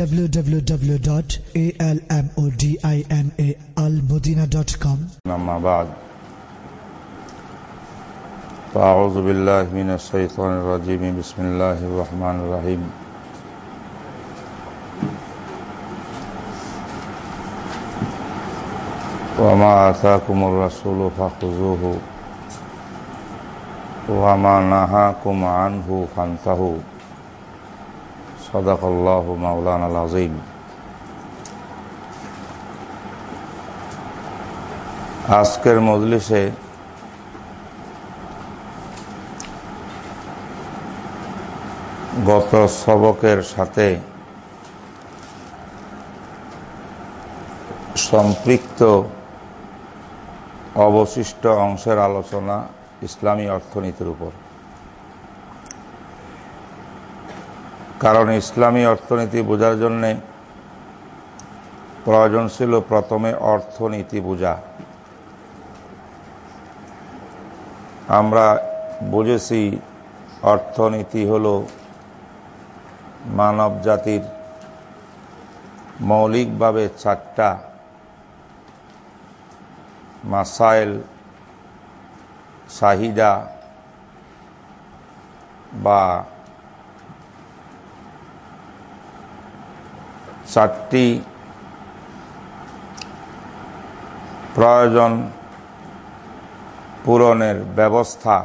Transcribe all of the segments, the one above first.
www.almodinaalmodina.com أما بعد، فأعوذ بالله من الشيطان الرجيم. بسم الله الرحمن الرحيم. وما آتاكم الرسول فخذوه وما نهاكم عنه فانتهوا. صدق الله مولانا العظيم আজকের মজলিসে গত সবকের সাথে সম্পৃক্ত অবশিষ্ট অংশের আলোচনা ইসলামী অর্থনীতির উপর কারণ ইসলামী অর্থনীতি বোঝার জন্যে প্রয়োজন ছিল প্রথমে অর্থনীতি বোঝা। আমরা বুঝেছি অর্থনীতি হল মানব জাতির মৌলিকভাবে চারটা মাসাইল, চাহিদা বা চারটি প্রয়োজন পূরণের ব্যবস্থা।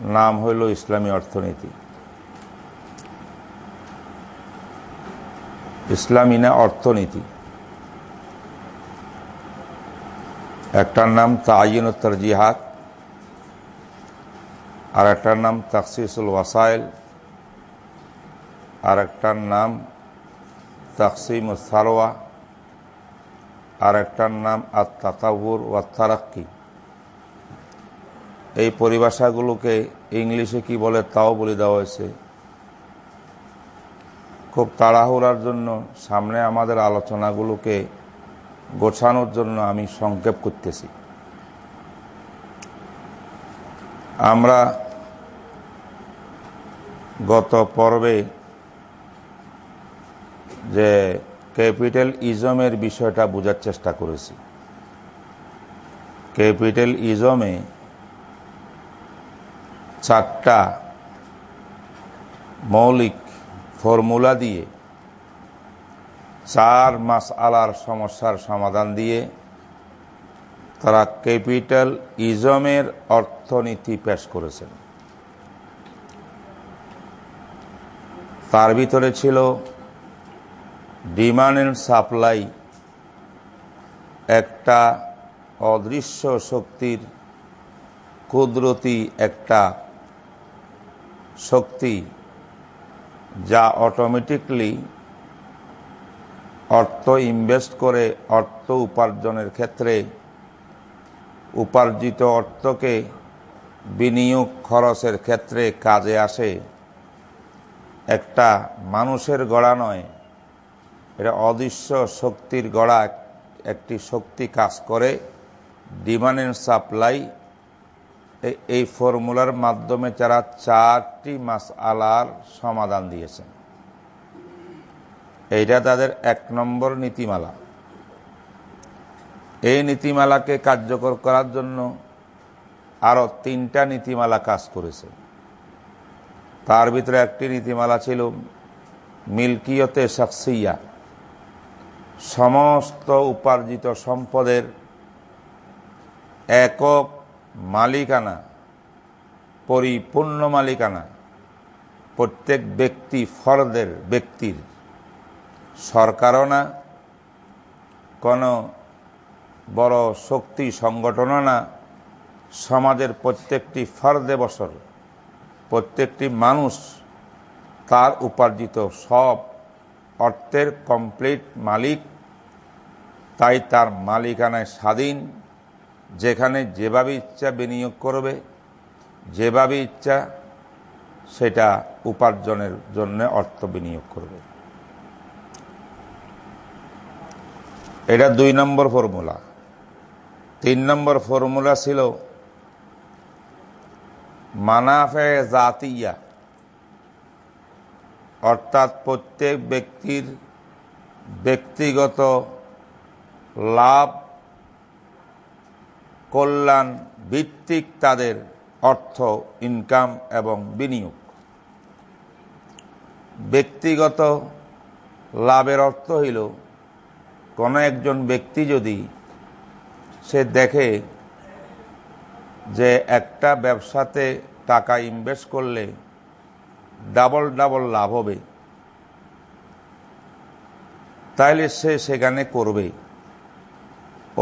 নাম হইল ইসলামী অর্থনীতি। ইসলামী না অর্থনীতি? একটার নাম তাইন তরজিহাত আর একটার নাম তখসিসুল ওয়াসাইল আর একটার নাম তকসিম সারোয়া আর একটার নাম আত্মাতাবুর ওয়াত্তারাক্কি এই পরিভাষাগুলোকে ইংলিশে কি বলে তাও বলে দেওয়া হয়েছে। খুব তাড়াহুড়ার জন্য সামনে আমাদের আলোচনাগুলোকে গোছানোর জন্য আমি সংক্ষেপ করতেছি। আমরা গত পর্বে যে ক্যাপিটাল ইজমের বিষয়টা বোঝার চেষ্টা করেছি। ক্যাপিটাল ইজমে চারটা মৌলিক ফর্মুলা দিয়ে চার মাস আলার সমস্যার সমাধান দিয়ে তারা ক্যাপিটাল ইজমের অর্থনীতি পেশ করেছেন। তার ভিতরে ছিল ডিমান্ড অ্যান্ড সাপ্লাই একটা অদৃশ্য শক্তির কুদরতি একটা শক্তি যা অটোমেটিকলি অর্থ ইনভেস্ট করে অর্থ উপার্জনের ক্ষেত্রে উপার্জিত অর্থকে বিনিয়োগ খরচের ক্ষেত্রে কাজে আসে। একটা মানুষের গড়া নয় এটা অদৃশ্য শক্তির গড়া একটি শক্তি কাজ করে। ডিমান্ড অ্যান্ড সাপ্লাই এই ফর্মুলার মাধ্যমে তারা চারটি মাস আলার সমাধান দিয়েছেন। এইটা তাদের এক নম্বর নীতিমালা। এই নীতিমালাকে কার্যকর করার জন্য আরও তিনটা নীতিমালা কাজ করেছে। তার ভিতরে একটি নীতিমালা ছিল মিল্কিয়তে শাকসিয়া সমস্ত উপার্জিত সম্পদের একক মালিকানা, পরিপূর্ণ মালিকানা প্রত্যেক ব্যক্তি ফরদের ব্যক্তির। সরকারও না, কোনো বড় শক্তি সংগঠনও না, সমাজের প্রত্যেকটি ফর্দে বছর প্রত্যেকটি মানুষ তার উপার্জিত সব অর্থের কমপ্লিট মালিক তাই তার মালিকানায় স্বাধীন, যেখানে যেভাবে ইচ্ছা বিনিয়োগ করবে, যেভাবে ইচ্ছা সেটা উপার্জনের জন্য অর্থ বিনিয়োগ করবে। এটা দুই নম্বর ফর্মুলা। তিন নম্বর ফর্মুলা ছিল মানাফে জাতিয়া, অর্থাৎ প্রত্যেক ব্যক্তির ব্যক্তিগত লাভ, কল্যাণ ভিত্তিক তাদের অর্থ ইনকাম এবং বিনিয়োগ। ব্যক্তিগত লাভের অর্থ হইল, কোনো একজন ব্যক্তি যদি সে দেখে যে একটা ব্যবসাতে টাকা ইনভেস্ট করলে ডাবল ডাবল লাভ হবে, তাইলে সে সেখানে করবে।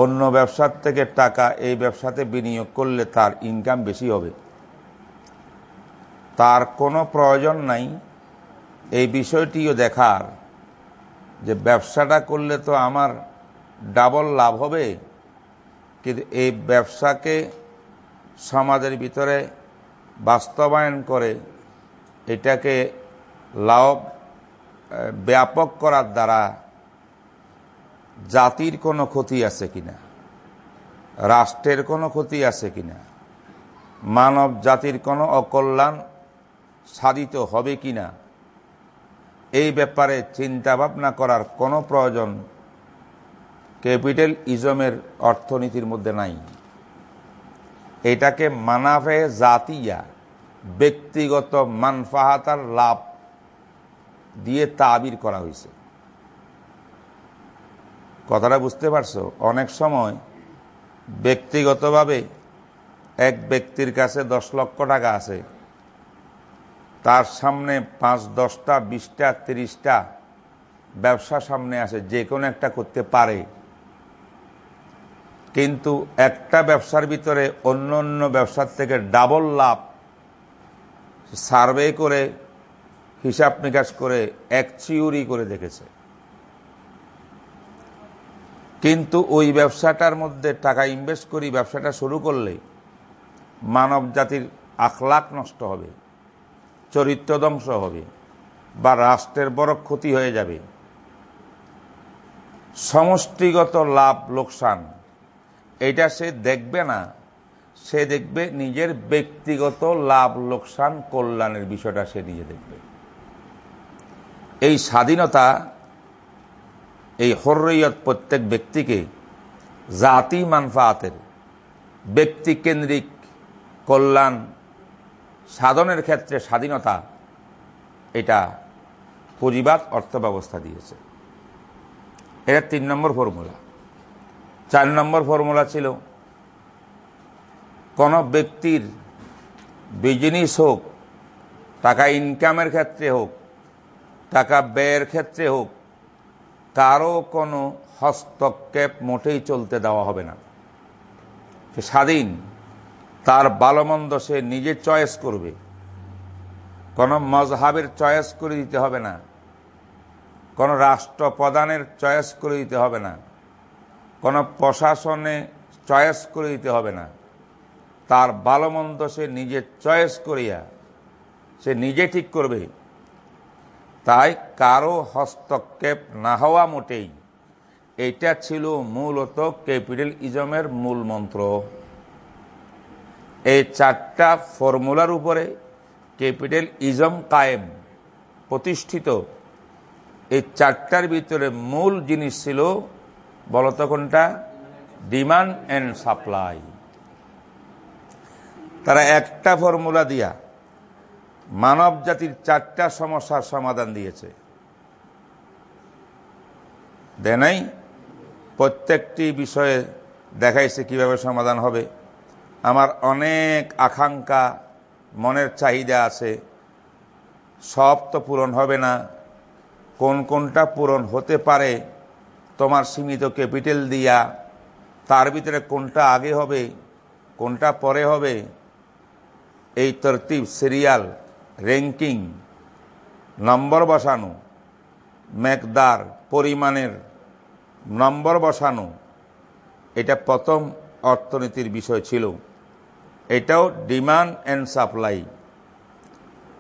অন্য ব্যবসার থেকে টাকা এই ব্যবসাতে বিনিয়োগ করলে তার ইনকাম বেশি হবে। তার কোনো প্রয়োজন নাই। এই বিষয়টিও দেখার যে ব্যবসাটা করলে তো আমার ডাবল লাভ হবে, কিন্তু এই ব্যবসাকে সমাজের ভিতরে বাস্তবায়ন করে এটাকে লাভ ব্যাপক করার দ্বারা জাতির কোনো ক্ষতি আছে কিনা? রাষ্ট্রের কোনো ক্ষতি আছে কিনা? মানব জাতির কোনো অকল্যাণ সাধিত হবে কিনা? এই ব্যাপারে চিন্তা ভাবনা করার কোনো প্রয়োজন ক্যাপিটাল ইজমের অর্থনীতির মধ্যে নাই। এটাকে মানাফে জাতিয়া, ব্যক্তিগত মানফাহাতার লাভ দিয়ে তাবির করা হয়েছে। কথাটা বুঝতে পারছ? অনেক সময় ব্যক্তিগতভাবে এক ব্যক্তির কাছে দশ লক্ষ টাকা আছে। তার সামনে পাঁচ, দশটা, বিশটা, তিরিশটা ব্যবসা সামনে আসে, যে কোনো একটা করতে পারে। কিন্তু একটা ব্যবসার ভিতরে অন্য অন্য ব্যবসার থেকে ডাবল লাভ, সার্ভে করে হিসাব নিকাশ করে এক চিউরি করে দেখেছে। কিন্তু ওই ব্যবসাটার মধ্যে টাকা ইনভেস্ট করি, ব্যবসাটা শুরু করলে মানব জাতির আখলাক নষ্ট হবে, চরিত্র ধ্বংস হবে বা রাষ্ট্রের বড় ক্ষতি হয়ে যাবে। সমষ্টিগত লাভ লোকসান, এটা সে দেখবে না, সে দেখবে নিজের ব্যক্তিগত লাভ লোকসান কল্যাণের বিষয়টা সে নিজে দেখবে। এই স্বাধীনতা এই হর্রইয়ত প্রত্যেক ব্যক্তিকে জাতি মানফাতের, ব্যক্তিকেন্দ্রিক কল্যাণ সাধনের ক্ষেত্রে স্বাধীনতা, এটা পুঁজিবাদ অর্থ ব্যবস্থা দিয়েছে। এটা তিন নম্বর ফর্মুলা। চার নম্বর ফর্মুলা ছিল, কোনো ব্যক্তির বিজনেস হোক, টাকা ইনকামের ক্ষেত্রে হোক, টাকা ব্যয়ের ক্ষেত্রে হোক কারও কোনো হস্তক্ষেপ মোটেই চলতে দেওয়া হবে না। সে স্বাধীন, তার ভালোমন্দ সে নিজে চয়েস করবে। কোনো মজহাবের চয়েস করে দিতে হবে না। কোনো রাষ্ট্রপ্রধানের চয়েস করে দিতে হবে না। কোনো প্রশাসনে চয়েস করে দিতে হবে না। তার ভালোমন্দ সে নিজে চয়েস করিয়া সে নিজে ঠিক করবে। তাই কারও হস্তক্ষেপ না হওয়া মোটেই। এটা ছিল মূলত ক্যাপিটাল ইজমের মূল মন্ত্র। এই চারটা ফর্মুলার উপরে ক্যাপিটাল ইজম কায়েম, প্রতিষ্ঠিত। এই চারটার ভিতরে মূল জিনিস ছিল, বলতো কোনটা? Demand and supply. তারা একটা ফর্মুলা দিয়া মানব জাতির চারটা সমস্যার সমাধান দিয়েছে। দেনাই প্রত্যেকটি বিষয়ে দেখাইছে কীভাবে সমাধান হবে। আমার অনেক আকাঙ্ক্ষা, মনের চাহিদা আছে। সব তো পূরণ হবে না। কোন কোনটা পূরণ হতে পারে, তোমার সীমিত ক্যাপিটাল দিয়া, তার ভিতরে কোনটা আগে হবে, কোনটা পরে হবে, এই তরতিব, সিরিয়াল র্যাঙ্কিং নম্বর বসানো, মেকদার, পরিমাণের নম্বর বসানো, এটা প্রথম অর্থনীতির বিষয় ছিল। এটাও ডিমান্ড অ্যান্ড সাপ্লাই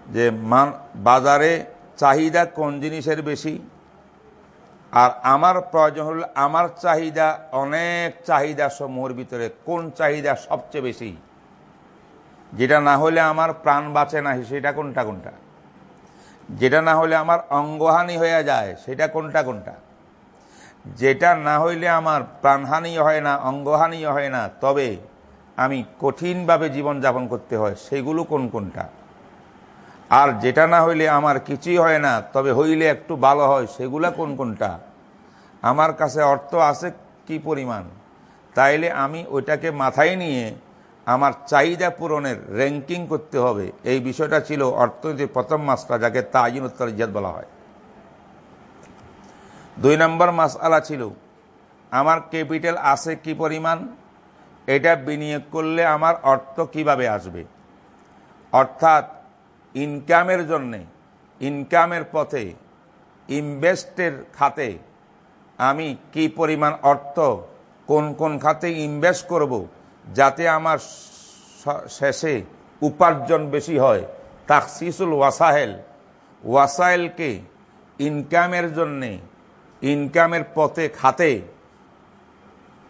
যে মান, বাজারে চাহিদা কোন জিনিসের বেশি? আর আমার প্রয়োজন হল, আমার চাহিদা, অনেক চাহিদা সমূহের ভিতরে কোন চাহিদা সবচেয়ে বেশি? যেটা না হলে আমার প্রাণ বাঁচে না, সেটা কোনটা কোনটা? যেটা না হলে আমার অঙ্গহানি হয়ে যায়, সেটা কোনটা কোনটা? যেটা না হইলে আমার প্রাণহানিও হয় না, অঙ্গহানিও হয় না, তবে আমি কঠিনভাবে জীবনযাপন করতে হয়, সেগুলো কোন কোনটা? আর যেটা না হইলে আমার কিছুই হয় না, তবে হইলে একটু ভালো হয়, সেগুলা কোন কোনটা? আমার কাছে অর্থ আছে কি পরিমাণ? তাইলে আমি ওইটাকে মাথায় নিয়ে আমার চাহিদা পূরণের র্যাঙ্কিং করতে হবে। এই বিষয়টা ছিল অর্থনীতির প্রথম মাসটা, যাকে তাজিন উত্তর ইজাদ বলা হয়। দুই নম্বর মাস আলা ছিল, আমার ক্যাপিটাল আছে কি পরিমাণ? এটা বিনিয়োগ করলে আমার অর্থ কীভাবে আসবে? অর্থাৎ ইনকামের জন্যে ইনকামের পথে ইনভেস্টের খাতে, আমি কি পরিমাণ অর্থ, কোন কোন খাতে ইনভেস্ট করব যাতে আমার শেষে উপার্জন বেশি হয়। তাকসিসুল ওয়াসাহেল। ওয়াসাহেলকে ইনকামের জন্যে, ইনকামের পথে খাতে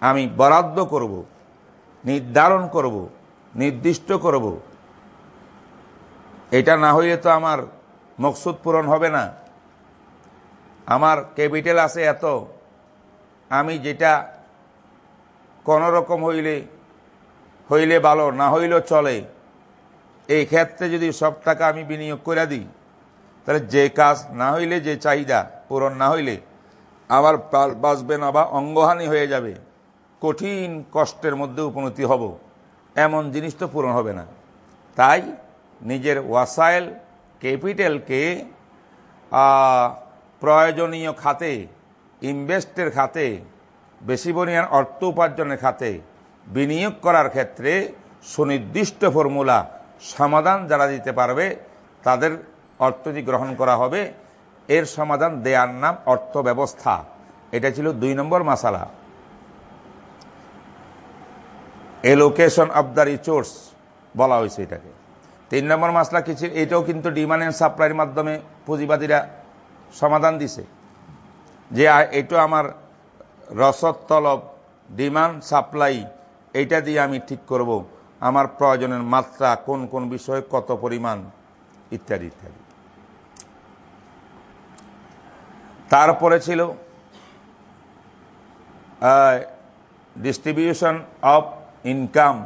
আমি বরাদ্দ করব, নির্ধারণ করব, নির্দিষ্ট করব। এটা না হইলে তো আমার মকসুদ পূরণ হবে না। আমার ক্যাপিটাল আছে এত। আমি যেটা কোনো রকম হইলে হইলে ভালো, না হইলেও চলে। এই ক্ষেত্রে যদি সব টাকা আমি বিনিয়োগ করে দিই, তাহলে যে কাজ না হইলে, যে চাহিদা পূরণ না হইলে, আমার বাঁচবে না বা অঙ্গহানি হয়ে যাবে। কঠিন কষ্টের মধ্যে উপনতি হব। এমন জিনিস তো পূরণ হবে না। তাই নিজের ওয়াসাইল ক্যাপিটালকে প্রয়োজনীয় খাতে, ইনভেস্টের খাতে, বেশি পরিমাণ অর্থ উপার্জনের খাতে বিনিয়োগ করার ক্ষেত্রে সুনির্দিষ্ট ফর্মুলা সমাধান যারা দিতে পারবে, তাদের অর্থটি গ্রহণ করা হবে। এর সমাধান দেয়ার নাম অর্থ ব্যবস্থা এটা ছিল দুই নম্বর মাসালা। এলোকেশন অব দ্য রিচোর্স বলা হয়েছে এটাকে। তিন নম্বর মাসলা কিছু এটাও কিন্তু ডিমান্ড অ্যান্ড সাপ্লাইয়ের মাধ্যমে পুঁজিবাদীরা সমাধান দিছে। যে এটা আমার রসদ, তলব ডিমান্ড সাপ্লাই এইটা দিয়ে আমি ঠিক করব, আমার প্রয়োজনের মাত্রা, কোন কোন বিষয়ে কত পরিমাণ, ইত্যাদি ইত্যাদি। তারপরে ছিল ডিস্ট্রিবিউশন অফ ইনকাম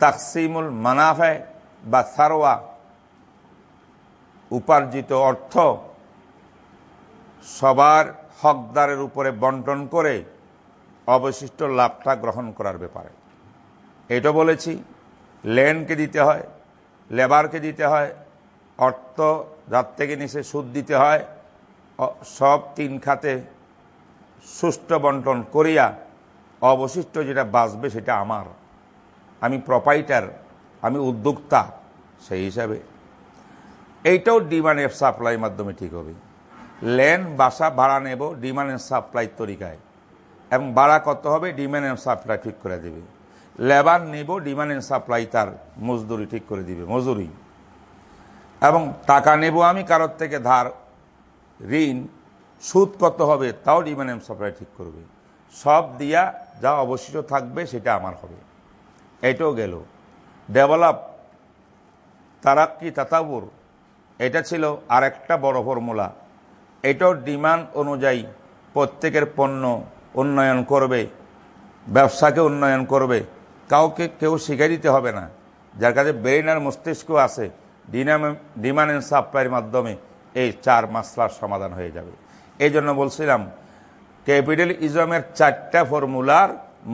তাকসিমুল মানাফে বা সারোয়া, উপার্জিত অর্থ সবার হকদারের উপরে বন্টন করে অবশিষ্ট লাভটা গ্রহণ করার ব্যাপারে। এটা বলেছি ল্যান্ডকে দিতে হয়, লেবারকে দিতে হয়, অর্থ যার থেকে নিচে সুদ দিতে হয় সব তিন খাতে সুষ্ঠু বন্টন করিয়া অবশিষ্ট যেটা বাঁচবে সেটা আমার। আমি প্রপাইটার আমি উদ্যোক্তা, সেই হিসাবে। এইটাও ডিমান্ড এফ সাপ্লাইয়ের মাধ্যমে ঠিক হবে। ল্যান্ড বাসা, ভাড়া নেব ডিমান্ড এন্ড সাপ্লাই তরিকায়। এবং ভাড়া কত হবে ডিমান্ড এন্ড সাপ্লাই ঠিক করে দেবে। লেবার নেব ডিমান্ড এন্ড সাপ্লাই তার মজদুরি ঠিক করে দিবে, মজুরি। এবং টাকা নেব আমি কারোর থেকে ধার, ঋণ, সুদ কত হবে তাও ডিমান্ড এন্ড সাপ্লাই ঠিক করবে। সব দিয়া যা অবশিষ্ট থাকবে সেটা আমার হবে। এটাও গেল। ডেভেলপ তারাক্কি, তাতাবুর, এটা ছিল আরেকটা বড় ফর্মুলা এটাও ডিমান্ড অনুযায়ী প্রত্যেকের পণ্য উন্নয়ন করবে, ব্যবসাকে উন্নয়ন করবে। কাউকে কেউ দিতে হবে না। যার কাছে ব্রেন আর মস্তিষ্ক আছে ডিমান্ড অ্যান্ড সাপ্লাইয়ের মাধ্যমে এই চার মাসলার সমাধান হয়ে যাবে। এই জন্য বলছিলাম ক্যাপিটাল ইজমের চারটা ফর্মুলার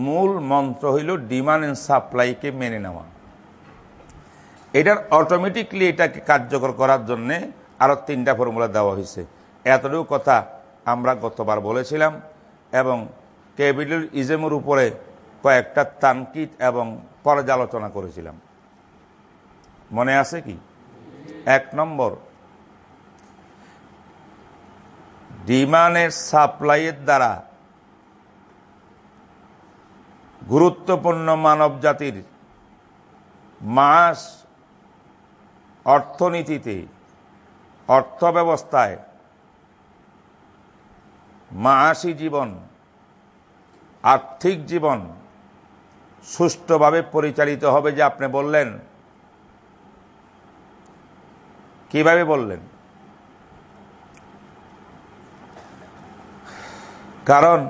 মূল মন্ত্র হইল ডিমান্ড অ্যান্ড সাপ্লাইকে মেনে নেওয়া। এটার অটোমেটিকলি এটাকে কার্যকর করার জন্যে আরও তিনটা ফর্মুলা দেওয়া হয়েছে। এতটুকু কথা আমরা গতবার বলেছিলাম এবং ক্যাপিটাল ইজমের উপরে কয়েকটা তানকিত এবং পর্যালোচনা করেছিলাম। মনে আছে কি? এক নম্বর ডিমান্ডের সাপ্লাইয়ের দ্বারা গুরুত্বপূর্ণ মানব জাতির মাস অর্থনীতিতে অর্থ ব্যবস্থায় মাসি জীবন, আর্থিক জীবন সুষ্ঠুভাবে পরিচালিত হবে যে আপনি বললেন। কীভাবে বললেন? কারণ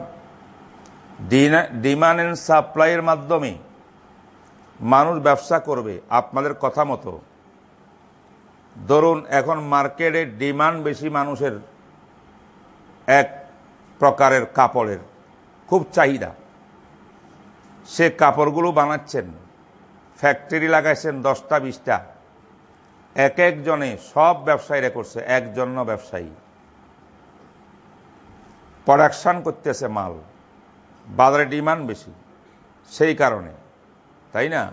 ডিমান্ড অ্যান্ড সাপ্লাইয়ের মাধ্যমে মানুষ ব্যবসা করবে, আপনাদের কথা মতো। ধরুন, এখন মার্কেটে ডিমান্ড বেশি মানুষের এক প্রকারের কাপড়ের, খুব চাহিদা। সে কাপড়গুলো বানাচ্ছেন। ফ্যাক্টরি লাগাইছেন দশটা, বিশটা। এক একজনে সব ব্যবসায়ীরা করছে, একজন ব্যবসায়ী। প্রোডাকশান করতেছে মাল। বাজারে ডিমান্ড বেশি, সেই কারণে। তাই না?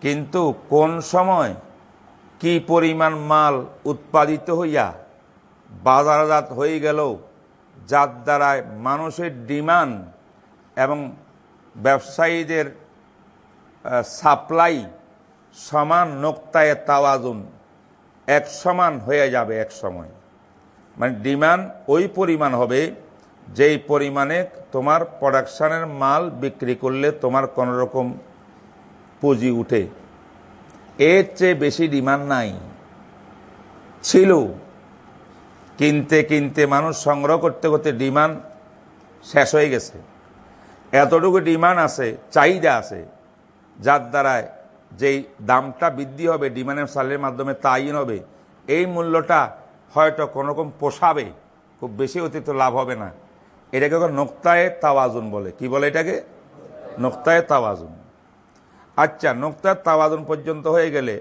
কিন্তু কোন সময় কি পরিমাণ মাল উৎপাদিত হইয়া বাজারজাত হয়ে গেল, যার দ্বারা মানুষের ডিমান্ড এবং ব্যবসায়ীদের সাপ্লাই সমান নোক্তায় তাওয়াজুন এক সমান হয়ে যাবে এক সময় মানে ডিমান্ড ওই পরিমাণ হবে যেই পরিমাণে তোমার প্রোডাকশানের মাল বিক্রি করলে তোমার কোনো রকম পুঁজি উঠে। এর চেয়ে বেশি ডিমান্ড নাই। ছিল। কিনতে কিনতে মানুষ সংগ্রহ করতে করতে ডিমান্ড শেষ হয়ে গেছে। এতটুকু ডিমান্ড আছে, চাহিদা আছে, যার দ্বারায় যেই দামটা বৃদ্ধি হবে, ডিমান্ডের সালের মাধ্যমে তাইন হবে, এই মূল্যটা হয়তো কোনোরকম পোষাবে, খুব বেশি অতিরিক্ত লাভ হবে না। এটাকে নোক্তায় তাওয়াজুন বলে। কি বলে এটাকে? নোক্তায় তাওয়াজুন। আচ্ছা নোক্তায় তাওয়াজুন পর্যন্ত হয়ে গেলে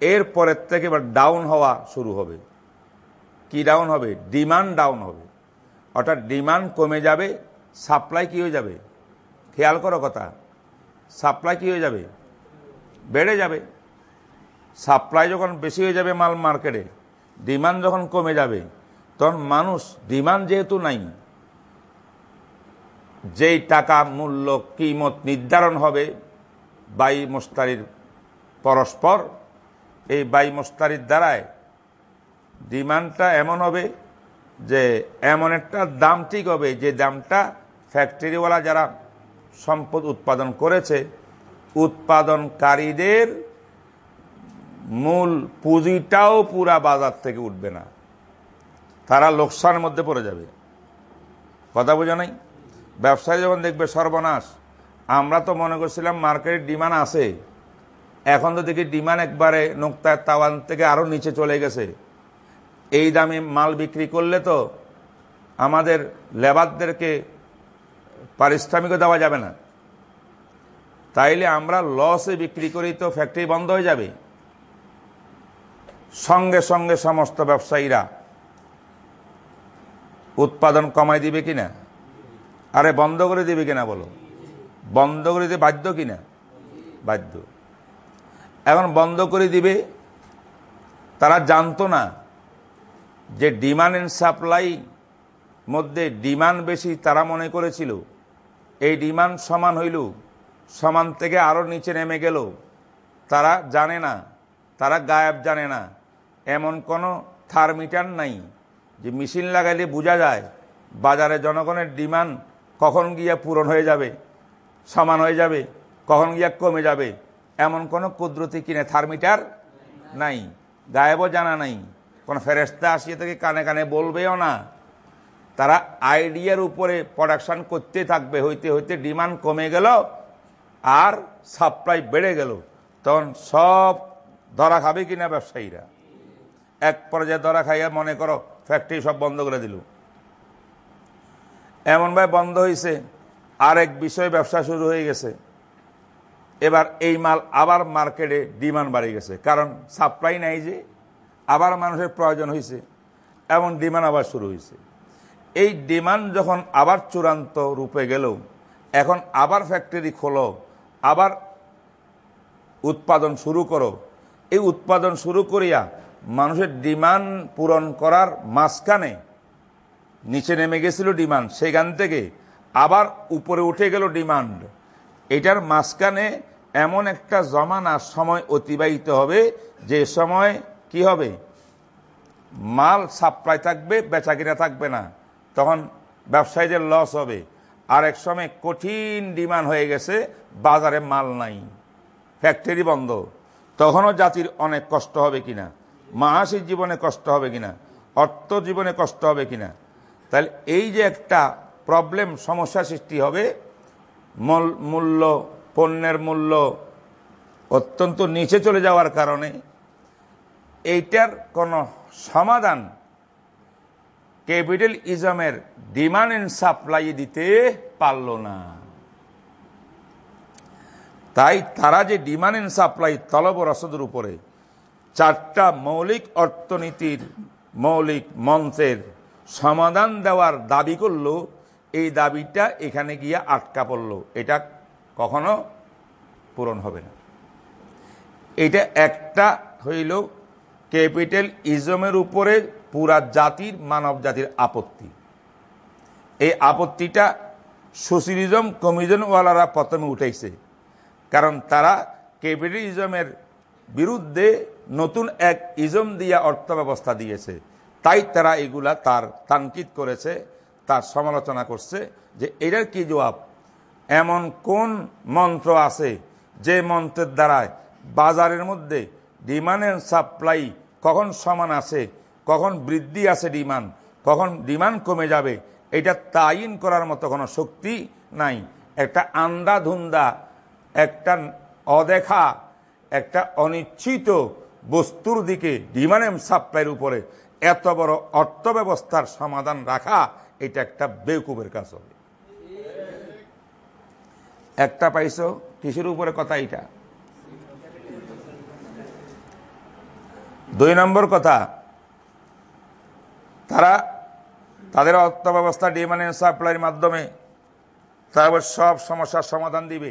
এর পরের থেকে এবার ডাউন হওয়া শুরু হবে। কি ডাউন হবে? ডিমান্ড ডাউন হবে। অর্থাৎ ডিমান্ড কমে যাবে, সাপ্লাই কি হয়ে যাবে? খেয়াল করো কথা। সাপ্লাই কী হয়ে যাবে? বেড়ে যাবে। সাপ্লাই যখন বেশি হয়ে যাবে মাল মার্কেটে ডিমান্ড যখন কমে যাবে, তখন মানুষ ডিমান্ড যেহেতু নাই, যেই টাকা, মূল্য, কিমত নির্ধারণ হবে বাই মোস্তারির পরস্পর, এই বাই মোস্তারির দ্বারায় ডিমান্ডটা এমন হবে যে, এমন একটা দাম ঠিক হবে যে দামটা ফ্যাক্টরিওয়ালা যারা সম্পদ উৎপাদন করেছে, উৎপাদনকারীদের মূল পুঁজিটাও পুরা বাজার থেকে উঠবে না। তারা লোকসানের মধ্যে পড়ে যাবে। কথা বোঝা নাই? ব্যবসায়ী যখন দেখবে সর্বনাশ, আমরা তো মনে করছিলাম মার্কেটের ডিমান্ড আছে। এখন তো দেখি ডিমান্ড একবারে নোক্তায় তাওয়ান থেকে আরও নিচে চলে গেছে। এই দামে মাল বিক্রি করলে তো আমাদের লেবারদেরকে পারিশ্রমিকও দেওয়া যাবে না। তাইলে আমরা লসে বিক্রি করি তো ফ্যাক্টরি বন্ধ হয়ে যাবে। সঙ্গে সঙ্গে সমস্ত ব্যবসায়ীরা উৎপাদন কমাই দিবে কিনা? আরে বন্ধ করে দিবে কিনা বলো? বন্ধ করে দিতে বাধ্য কিনা? বাধ্য। এখন বন্ধ করে দিবে, তারা জানতো না যে ডিমান্ড অ্যান্ড সাপ্লাই মধ্যে ডিমান্ড বেশি তারা মনে করেছিল। এই ডিমান্ড সমান হইল, সমান থেকে আরও নিচে নেমে গেল। তারা জানে না, তারা গায়েব জানে না। এমন কোনো থার্মিটার নাই যে মেশিন লাগাইলে বোঝা যায় বাজারে জনগণের ডিমান্ড কখন গিয়া পূরণ হয়ে যাবে, সমান হয়ে যাবে, কখন গিয়া কমে যাবে। এমন কোনো কুদরতি কিনে থার্মিটার নাই, গায়েবও জানা নাই। কোনো ফেরেস্তা আসিয়ে থেকে কানে কানে বলবেও না। তারা আইডিয়ার উপরে প্রোডাকশান করতে থাকবে, হইতে হইতে ডিমান্ড কমে গেল আর সাপ্লাই বেড়ে গেল। তখন সব ধরা খাবে কিনা ব্যবসায়ীরা? এক পর্যায়ে ধরা খাইয়া মনে করো ফ্যাক্টরি সব বন্ধ করে দিল। এমনভাবে বন্ধ হয়েছে আরেক বিষয়ে ব্যবসা শুরু হয়ে গেছে। এবার এই মাল আবার মার্কেটে ডিমান্ড বাড়ে গেছে, কারণ সাপ্লাই নাই যে, আবার মানুষের প্রয়োজন হয়েছে এবং ডিমান্ড আবার শুরু হয়েছে এই ডিমান্ড যখন আবার চূড়ান্ত রূপে গেল, এখন আবার ফ্যাক্টরি খোলো, আবার উৎপাদন শুরু করো। এই উৎপাদন শুরু করিয়া মানুষের ডিমান্ড পূরণ করার মাঝখানে নিচে নেমে গেছিল ডিমান্ড, সেখান থেকে আবার উপরে উঠে গেল ডিমান্ড। এটার মাঝখানে এমন একটা জমানার সময় অতিবাহিত হবে, যে সময় কি হবে? মাল সাপ্লাই থাকবে বেচা কিনা থাকবে না। তখন ব্যবসায়ীদের লস হবে। আর এক সময় কঠিন ডিমান্ড হয়ে গেছে, বাজারে মাল নাই ফ্যাক্টরি বন্ধ। তখনও জাতির অনেক কষ্ট হবে কিনা মাহাসির জীবনে কষ্ট হবে কিনা, অর্থ জীবনে কষ্ট হবে কিনা। তাহলে এই যে একটা প্রবলেম সমস্যা সৃষ্টি হবে, মূল- মূল্য, পণ্যের মূল্য অত্যন্ত নিচে চলে যাওয়ার কারণে এইটার কোনো সমাধান ক্যাপিটাল ইজমের ডিমান্ড অ্যান্ড সাপ্লাই দিতে পারল না। তাই তারা যে ডিমান্ড অ্যান্ড সাপ্লাই তলব রসদের উপরে চারটা মৌলিক অর্থনীতির মৌলিক মন্ত্রের সমাধান দেওয়ার দাবি করল, এই দাবিটা এখানে গিয়ে আটকা পড়ল। এটা কখনো পূরণ হবে না। এটা একটা হইল ক্যাপিটাল ইজমের উপরে পুরা জাতির, মানব জাতির আপত্তি। এই আপত্তিটা সোশ্যালিজম, কমিউনিজমওয়ালারা প্রথমে উঠেছে কারণ তারা ক্যাপিটালিজমের বিরুদ্ধে নতুন এক ইজম দিয়া অর্থ ব্যবস্থা দিয়েছে। তাই তারা এগুলা তার তানকিদ করেছে, তার সমালোচনা করছে যে এটার কি জবাব? এমন কোন মন্ত্র আছে যে মন্ত্রের দ্বারায় বাজারের মধ্যে ডিমান্ড অ্যান্ড সাপ্লাই কখন সমান আছে কখন বৃদ্ধি আছে ডিমান্ড, কখন ডিমান্ড কমে যাবে, এটা তাইন করার মতো কোনো শক্তি নাই। একটা আন্দা ধুন্দা একটা অদেখা, একটা অনিশ্চিত বস্তুর দিকে ডিমান্ড সাপ্লাইয়ের উপরে এত বড় অর্থ ব্যবস্থার সমাধান রাখা, এটা একটা বেকুবের কাজ হবে। একটা পাইছো, কিসের উপরে কথা এটা? দুই নম্বর কথা তারা তাদের অর্থ ব্যবস্থা ডিমান্ড সাপ্লাইয়ের মাধ্যমে তারপর সব সমস্যার সমাধান দিবে।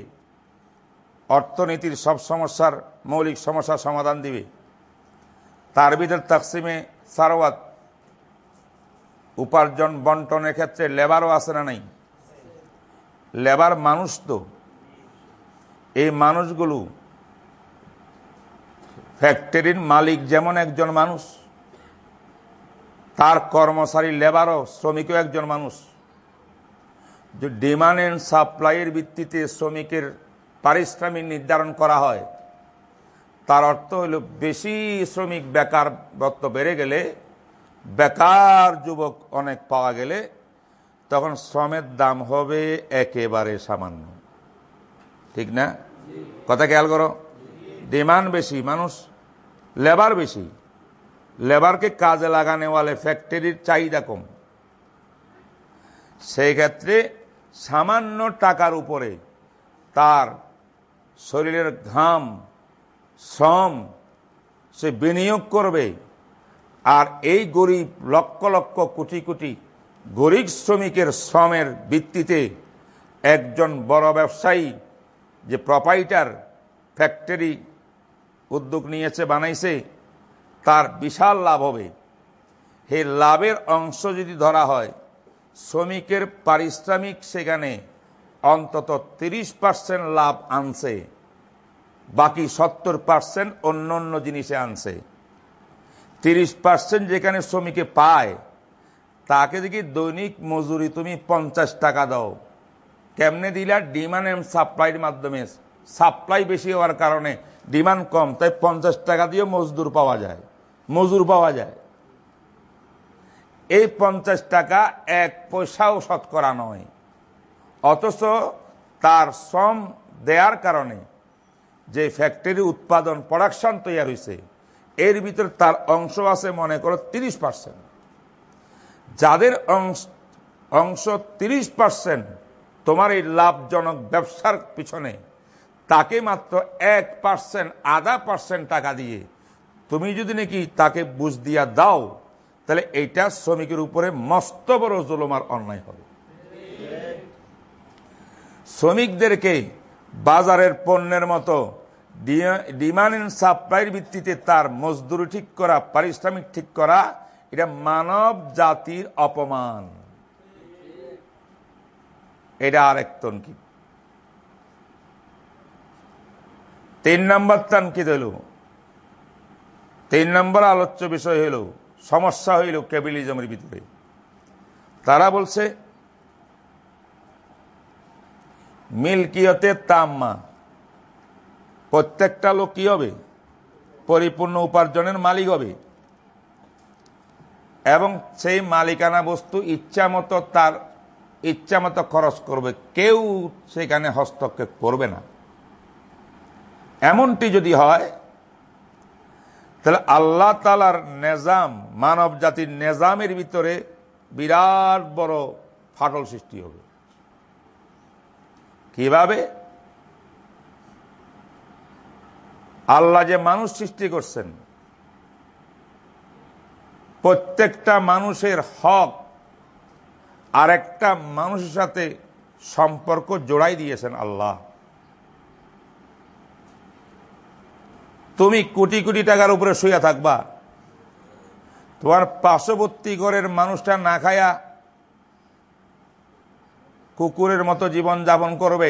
অর্থনীতির সব সমস্যার মৌলিক সমস্যার সমাধান দিবে। তার ভিতর তাকসিমে সারওয়াত উপার্জন বন্টনের ক্ষেত্রে লেবারও আসে না নাই? লেবার মানুষ তো। এই মানুষগুলো ফ্যাক্টরির মালিক যেমন একজন মানুষ তার কর্মচারী লেবারও শ্রমিকও একজন মানুষ। ডিমান্ড অ্যান্ড সাপ্লাইয়ের ভিত্তিতে শ্রমিকের পারিশ্রমিক নির্ধারণ করা হয়, তার অর্থ হলো বেশি শ্রমিক বেকার বত্ত বেড়ে গেলে, বেকার যুবক অনেক পাওয়া গেলে, তখন শ্রমের দাম হবে একেবারে সামান্য। ঠিক না? কথা খেয়াল করো? ডিমান্ড বেশি, মানুষ লেবার বেশি। লেবারকে কাজে লাগানে ওয়ালে ফ্যাক্টরির চাহিদা কম। সেই ক্ষেত্রে সামান্য টাকার উপরে তার শরীরের ঘাম, শ্রম সে বিনিয়োগ করবে। আর এই গরিব লক্ষ লক্ষ কোটি কোটি গরিব শ্রমিকের শ্রমের ভিত্তিতে একজন বড় ব্যবসায়ী যে প্রপাইটার ফ্যাক্টরি উদ্যোগ নিয়েছে, বানাইছে তার বিশাল লাভ হবে। হে লাভের অংশ যদি ধরা হয়, শ্রমিকের পারিশ্রমিক সেখানে অন্তত তিরিশ পার্সেন্ট লাভ আনছে, বাকি সত্তর পার্সেন্ট অন্য অন্য জিনিসে আনছে। তিরিশ পার্সেন্ট যেখানে শ্রমিকে পায়, তাকে দেখি দৈনিক মজুরি তুমি পঞ্চাশ টাকা দাও। কেমনে দিলা? ডিমান্ড এন্ড সাপ্লাইয়ের মাধ্যমে। সাপ্লাই বেশি হওয়ার কারণে ডিমান্ড কম, তাই পঞ্চাশ টাকা দিয়ে মজদুর পাওয়া যায়। মজুর পাওয়া যায়। এই পঞ্চাশ টাকা এক পয়সাও শতকরা নয়। অথচ তার শ্রম দেওয়ার কারণে যে ফ্যাক্টরি উৎপাদন, প্রোডাকশন তৈরি হয়েছে এর ভিতর তার অংশ আছে মনে করো তিরিশ পার্সেন্ট। যাদের অংশ অংশ তিরিশ পার্সেন্ট তোমার এই লাভজনক ব্যবসার পিছনে, তাকে মাত্র এক পার্সেন্ট, আধা পার্সেন্ট টাকা দিয়ে তুমি যদি নাকি তাকে বুঝ দিয়া দাও, তাহলে এইটা শ্রমিকের উপরে মস্ত বড় জুলমার অন্যায় হবে। শ্রমিকদেরকে বাজারের পণ্যের মতো ডিমান্ড এন্ড সাপ্লাইয়ের ভিত্তিতে তার মজদুরি ঠিক করা, পারিশ্রমিক ঠিক করা, এটা মানব জাতির অপমান। এটা আরেক তনকিদ। তিন নম্বর তানকিদ হইল তিন নম্বর আলোচ্য বিষয় হইল, সমস্যা হইল ক্যাপিটালিজমের ভিতরে। তারা বলছে মিল্কিয়তে তাম্মা, প্রত্যেকটা লোক কি হবে, পরিপূর্ণ উপার্জনের মালিক হবে। এবং সেই মালিকানা বস্তু ইচ্ছা মতো তার ইচ্ছা মতো খরচ করবে, কেউ সেখানে হস্তক্ষেপ করবে না। এমনটি যদি হয় তাহলে আল্লাহ তালার নেজাম, মানব জাতির নেজামের ভিতরে বিরাট বড় ফাটল সৃষ্টি হবে। কীভাবে? আল্লাহ যে মানুষ সৃষ্টি করছেন, প্রত্যেকটা মানুষের হক আরেকটা মানুষের সাথে সম্পর্ক জোড়াই দিয়েছেন আল্লাহ। তুমি কোটি কোটি টাকার উপরে শুয়ে থাকবা। তোমার পার্শ্ববর্তী ঘরের মানুষটা না খায়া কুকুরের মতো জীবন যাপন করবে।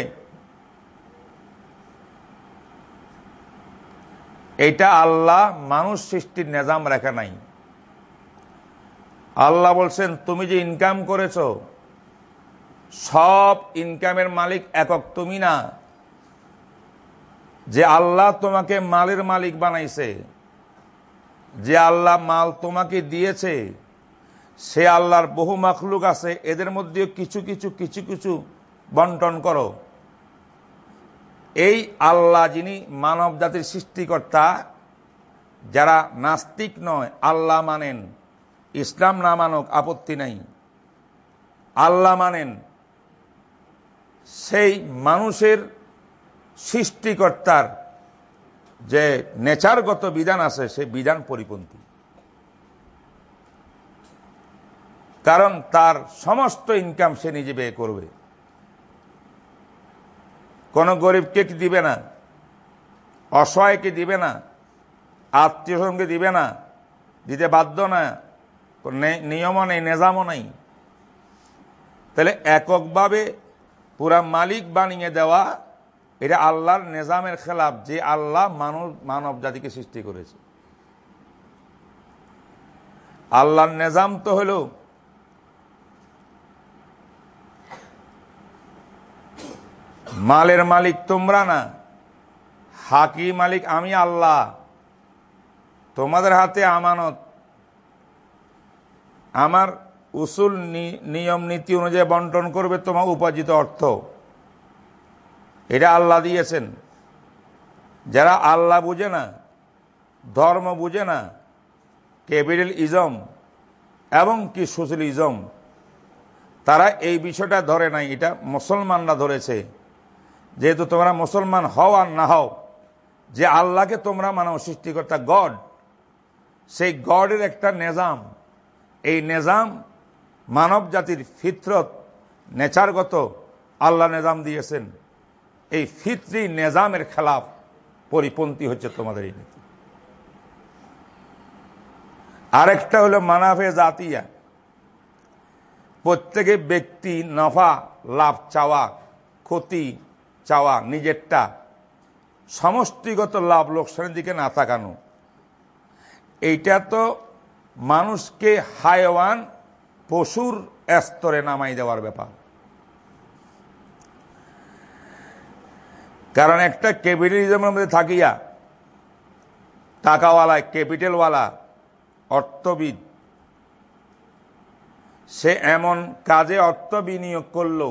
এটা আল্লাহ মানুষ সৃষ্টির নেজাম রেখা নাই। আল্লাহ বলছেন, তুমি যে ইনকাম করেছ, সব ইনকামের মালিক একক তুমি না। যে আল্লাহ তোমাকে মালের মালিক বানাইছে, যে আল্লাহ মাল তোমাকে দিয়েছে, সে আল্লাহর বহু মাখলুক আছে, এদের মধ্যে কিছু কিছু কিছু কিছু বন্টন করো। এই আল্লাহ যিনি মানব জাতির সৃষ্টিকর্তা, যারা নাস্তিক নয়, আল্লাহ মানেন। ইসলাম না মানক, আপত্তি নাই। আল্লাহ মানেন। সেই মানুষের সৃষ্টিকর্তার যে নেচারগত বিধান আছে, সেই বিধান পরিপন্থী। কারণ তার সমস্ত ইনকাম সে নিজে ব্যয় করবে। কোন গরিবকে কি দিবে না? অসহায়কে দিবে না? আত্মীয় স্বজনকে দিবে না? দিতে বাধ্য না নিয়মও নেই, নেজামও নেই। তাহলে এককভাবে পুরা মালিক বানিয়ে দেওয়া এটা আল্লাহর নেজামের খেলাফ, যে আল্লাহ মানব মানব জাতিকে সৃষ্টি করেছে। আল্লাহর নেজাম তো হল মালের মালিক তোমরা না, হাকি মালিক আমি আল্লাহ, তোমাদের হাতে আমানত। আমার উসুল নিয়ম নীতি অনুযায়ী বন্টন করবে তোমার উপার্জিত অর্থ। এটা আল্লাহ দিয়েছেন। যারা আল্লাহ বুঝে না, ধর্ম বুঝে না, ক্যাপিটাল ইজম এবং কি সোশ্যালিজম তারা এই বিষয়টা ধরে নাই, এটা মুসলমানরা ধরেছে। যেহেতু তোমরা মুসলমান হও আর না হও, যে আল্লাহকে তোমরা মানব সৃষ্টিকর্তা গড, সেই গডের একটা নেজাম। এই নেজাম মানব জাতির ফিতরত, নেচারগত আল্লাহ নেজাম দিয়েছেন। এই ফিতরি নেজামের খেলাফ পরিপন্থী হচ্ছে তোমাদের এই নীতি। আরেকটা হলো মানাফে জাতিয়া। প্রত্যেকে ব্যক্তি নফা, লাভ চাওয়া, ক্ষতি চাওয়া, নিজেরটা সমষ্টিগত লাভ লোকসানের দিকে না তাকানো। এইটা তো মানুষকে হায়ওয়ান পশুর স্তরে নামাই দেওয়ার ব্যাপার। কারণ একটা ক্যাপিটালিজমের মধ্যে থাকিয়া টাকাওয়ালা ক্যাপিটালওয়ালা অর্থবিদ, সে এমন কাজে অর্থ বিনিয়োগ করল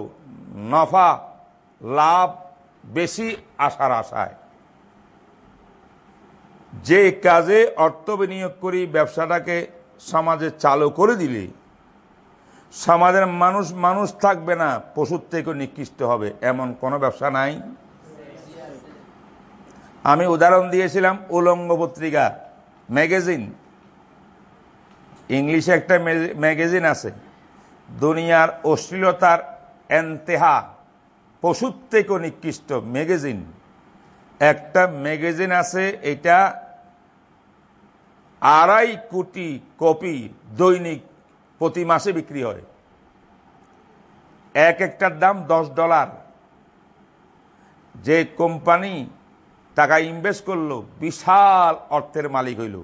নফা, লাভ বেশি আসার আশায়। যে কাজে অর্থ বিনিয়োগ করি, ব্যবসাটাকে সমাজে চালু করে দিলে, সমাজের মানুষ মানুষ থাকবে না, পশুর থেকে নিকৃষ্ট হবে, এমন কোনো ব্যবসা নাই। আমি উদাহরণ দিয়েছিলাম উলঙ্গ পত্রিকা, ম্যাগাজিন। ইংলিশে একটা ম্যাগাজিন আছে। দুনিয়ার অশ্লীলতার এন্তেহা পশুর থেকে নিকৃষ্ট ম্যাগাজিন। একটা ম্যাগাজিন আছে, এটা আড়াই কোটি কপি দৈনিক প্রতি মাসে বিক্রি হয়। এক একটার দাম দশ ডলার। যে কোম্পানি টাকা ইনভেস্ট করল, বিশাল অর্থের মালিক হইল।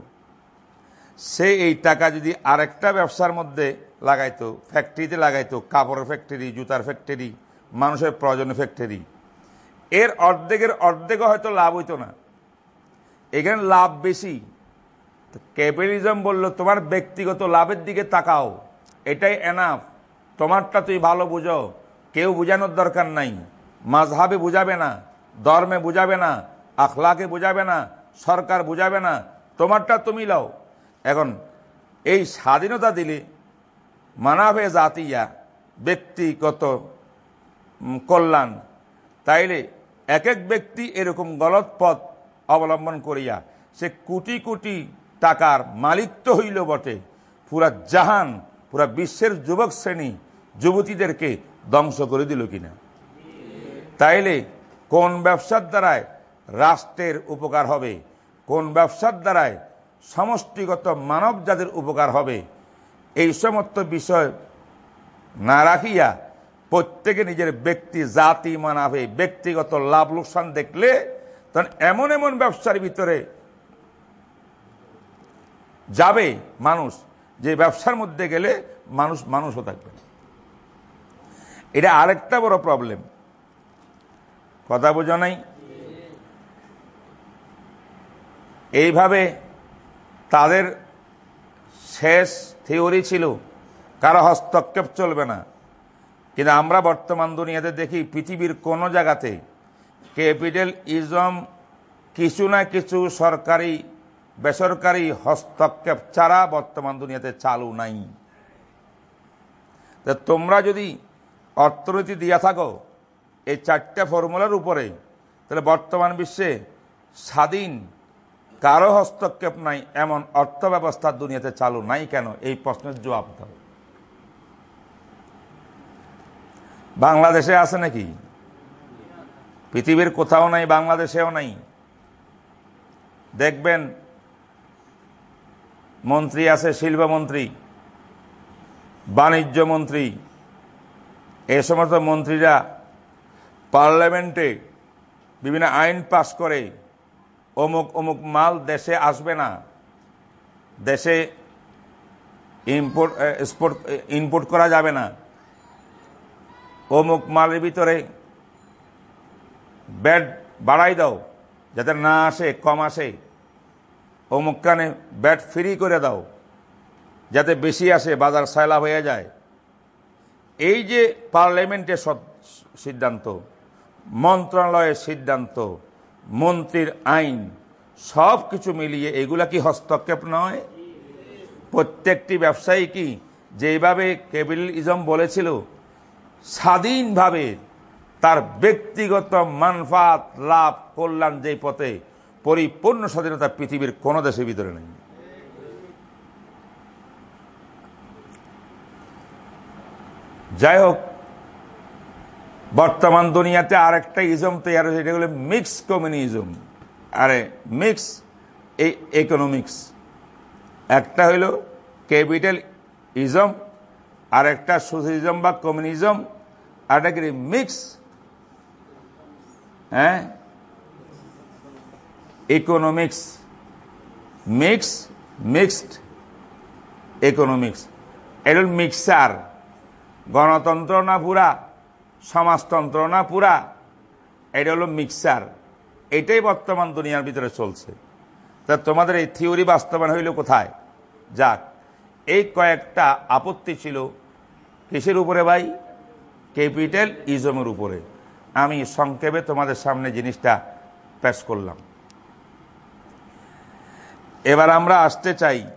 সে এই টাকা যদি আরেকটা ব্যবসার মধ্যে লাগাইতো ফ্যাক্টরিতে লাগাইতো, কাপড়ের ফ্যাক্টরি জুতার ফ্যাক্টরি মানুষের প্রয়োজনীয় ফ্যাক্টরি এর অর্ধেকের অর্ধেকও হয়তো লাভ হইতো না। এখানে লাভ বেশি। ক্যাপিটালিজম বলল, তোমার ব্যক্তিগত লাভের দিকে তাকাও। এটাই এনাফ তোমারটা তুই ভালো বুঝো। কেউ বোঝানোর দরকার নাই। মাঝহাবে বুঝাবে না, ধর্মে বুঝাবে না আখলাকে বুঝাবে না, সরকার বুঝাবে না, তোমারটা তুমি লাও। এখন এই স্বাধীনতা দিলে মানাবে জাতিয়া ব্যক্তিগত কল্যাণ, তাইলে এক এক ব্যক্তি এরকম গলত পথ অবলম্বন করিয়া সে কোটি কোটি টাকার মালিক তো হইল বটে। পুরা জাহান, পুরা বিশ্বের যুবক শ্রেণি যুবতীদেরকে ধ্বংস করে দিল কিনা। তাইলে কোন ব্যবসার দ্বারায় রাষ্ট্রের উপকার হবে। কোন ব্যবসার দ্বারায় সমষ্টিগত মানব জাতির উপকার হবে। এই সমস্ত বিষয় না রাখিয়া প্রত্যেকে নিজের ব্যক্তি, জাতি, মানাবে, ব্যক্তিগত লাভ লোকসান দেখলে তখন এমন এমন ব্যবসার ভিতরে যাবে মানুষ, যে ব্যবসার মধ্যে গেলে মানুষ মানুষও থাকবে। এটা আরেকটা বড় প্রবলেম কথা বোঝা নাই? এইভাবে তাদের শেষ থিওরি ছিল, কারও হস্তক্ষেপ চলবে না। কিন্তু আমরা বর্তমান দুনিয়াতে দেখি, পৃথিবীর কোনো জায়গাতে ক্যাপিটাল ইজম কিছু না কিছু সরকারি, বেসরকারি হস্তক্ষেপ ছাড়া বর্তমান দুনিয়াতে চালু নাই। তা তোমরা যদি অর্থনীতি দিয়া থাকো, এই চারটে ফর্মুলার উপরে, তাহলে বর্তমান বিশ্বে স্বাধীন কারও হস্তক্ষেপ নাই, এমন অর্থ ব্যবস্থা দুনিয়াতে চালু নাই কেন? এই প্রশ্নের জবাব দাও। বাংলাদেশে আছে নাকি? পৃথিবীর কোথাও নাই, বাংলাদেশেও নাই। দেখবেন, মন্ত্রী আছে, শিল্পমন্ত্রী, বাণিজ্য মন্ত্রী এই সমস্ত মন্ত্রীরা পার্লামেন্টে বিভিন্ন আইন পাশ করে অমুক অমুক মাল দেশে আসবে না। দেশে ইম্পোর্ট এক্সপোর্ট করা যাবে না। অমুক মালের ভিতরে ব্যাট বাড়াই দাও, যাতে না আসে, কম আসে। অমুক কানে ব্যাট ফ্রি করে দাও, যাতে বেশি আসে, বাজার সায়লা হয়ে যায়। এই যে পার্লামেন্টের সিদ্ধান্ত, মন্ত্রণালয়ের সিদ্ধান্ত মন্ত্রীর আইন, সব কিছু মিলিয়ে এগুলা কি হস্তক্ষেপ নয়? প্রত্যেকটি ব্যবসায়ী কি যেভাবে ক্যাপিটালিজম বলেছিল, স্বাধীনভাবে তার ব্যক্তিগত মানফাত লাভ কল্যাণ যে পথে, পরিপূর্ণ স্বাধীনতা পৃথিবীর কোনো দেশের ভিতরে নেই। যাই হোক বর্তমান দুনিয়াতে আরেকটা ইজম তৈরি হয়েছে, এটা হলো মিক্স কমিউনিজম আরে মিক্স এই ইকোনমিক্স একটা হইল ক্যাপিটাল ইজম আর একটা সোশ্যালিজম বা কমিউনিজম আর একটা কি মিক্স হ্যাঁ? ইকোনমিক্স মিক্স মিক্সড ইকোনমিক্স এটা মিক্সার গণতন্ত্র না পুরা? সমাজতন্ত্র না পুরা, এটা হলো মিক্সার। এটাই বর্তমান দুনিয়ার ভিতরে চলছে। তা তোমাদের এই থিওরি বাস্তবায়ন হইল কোথায়? যাক, এই কয়েকটা আপত্তি ছিল। কিসের উপরে ভাই? ক্যাপিটাল ইজমের উপরে। আমি সংক্ষেপে তোমাদের সামনে জিনিসটা পেশ করলাম। এবার আমরা আসতে চাই।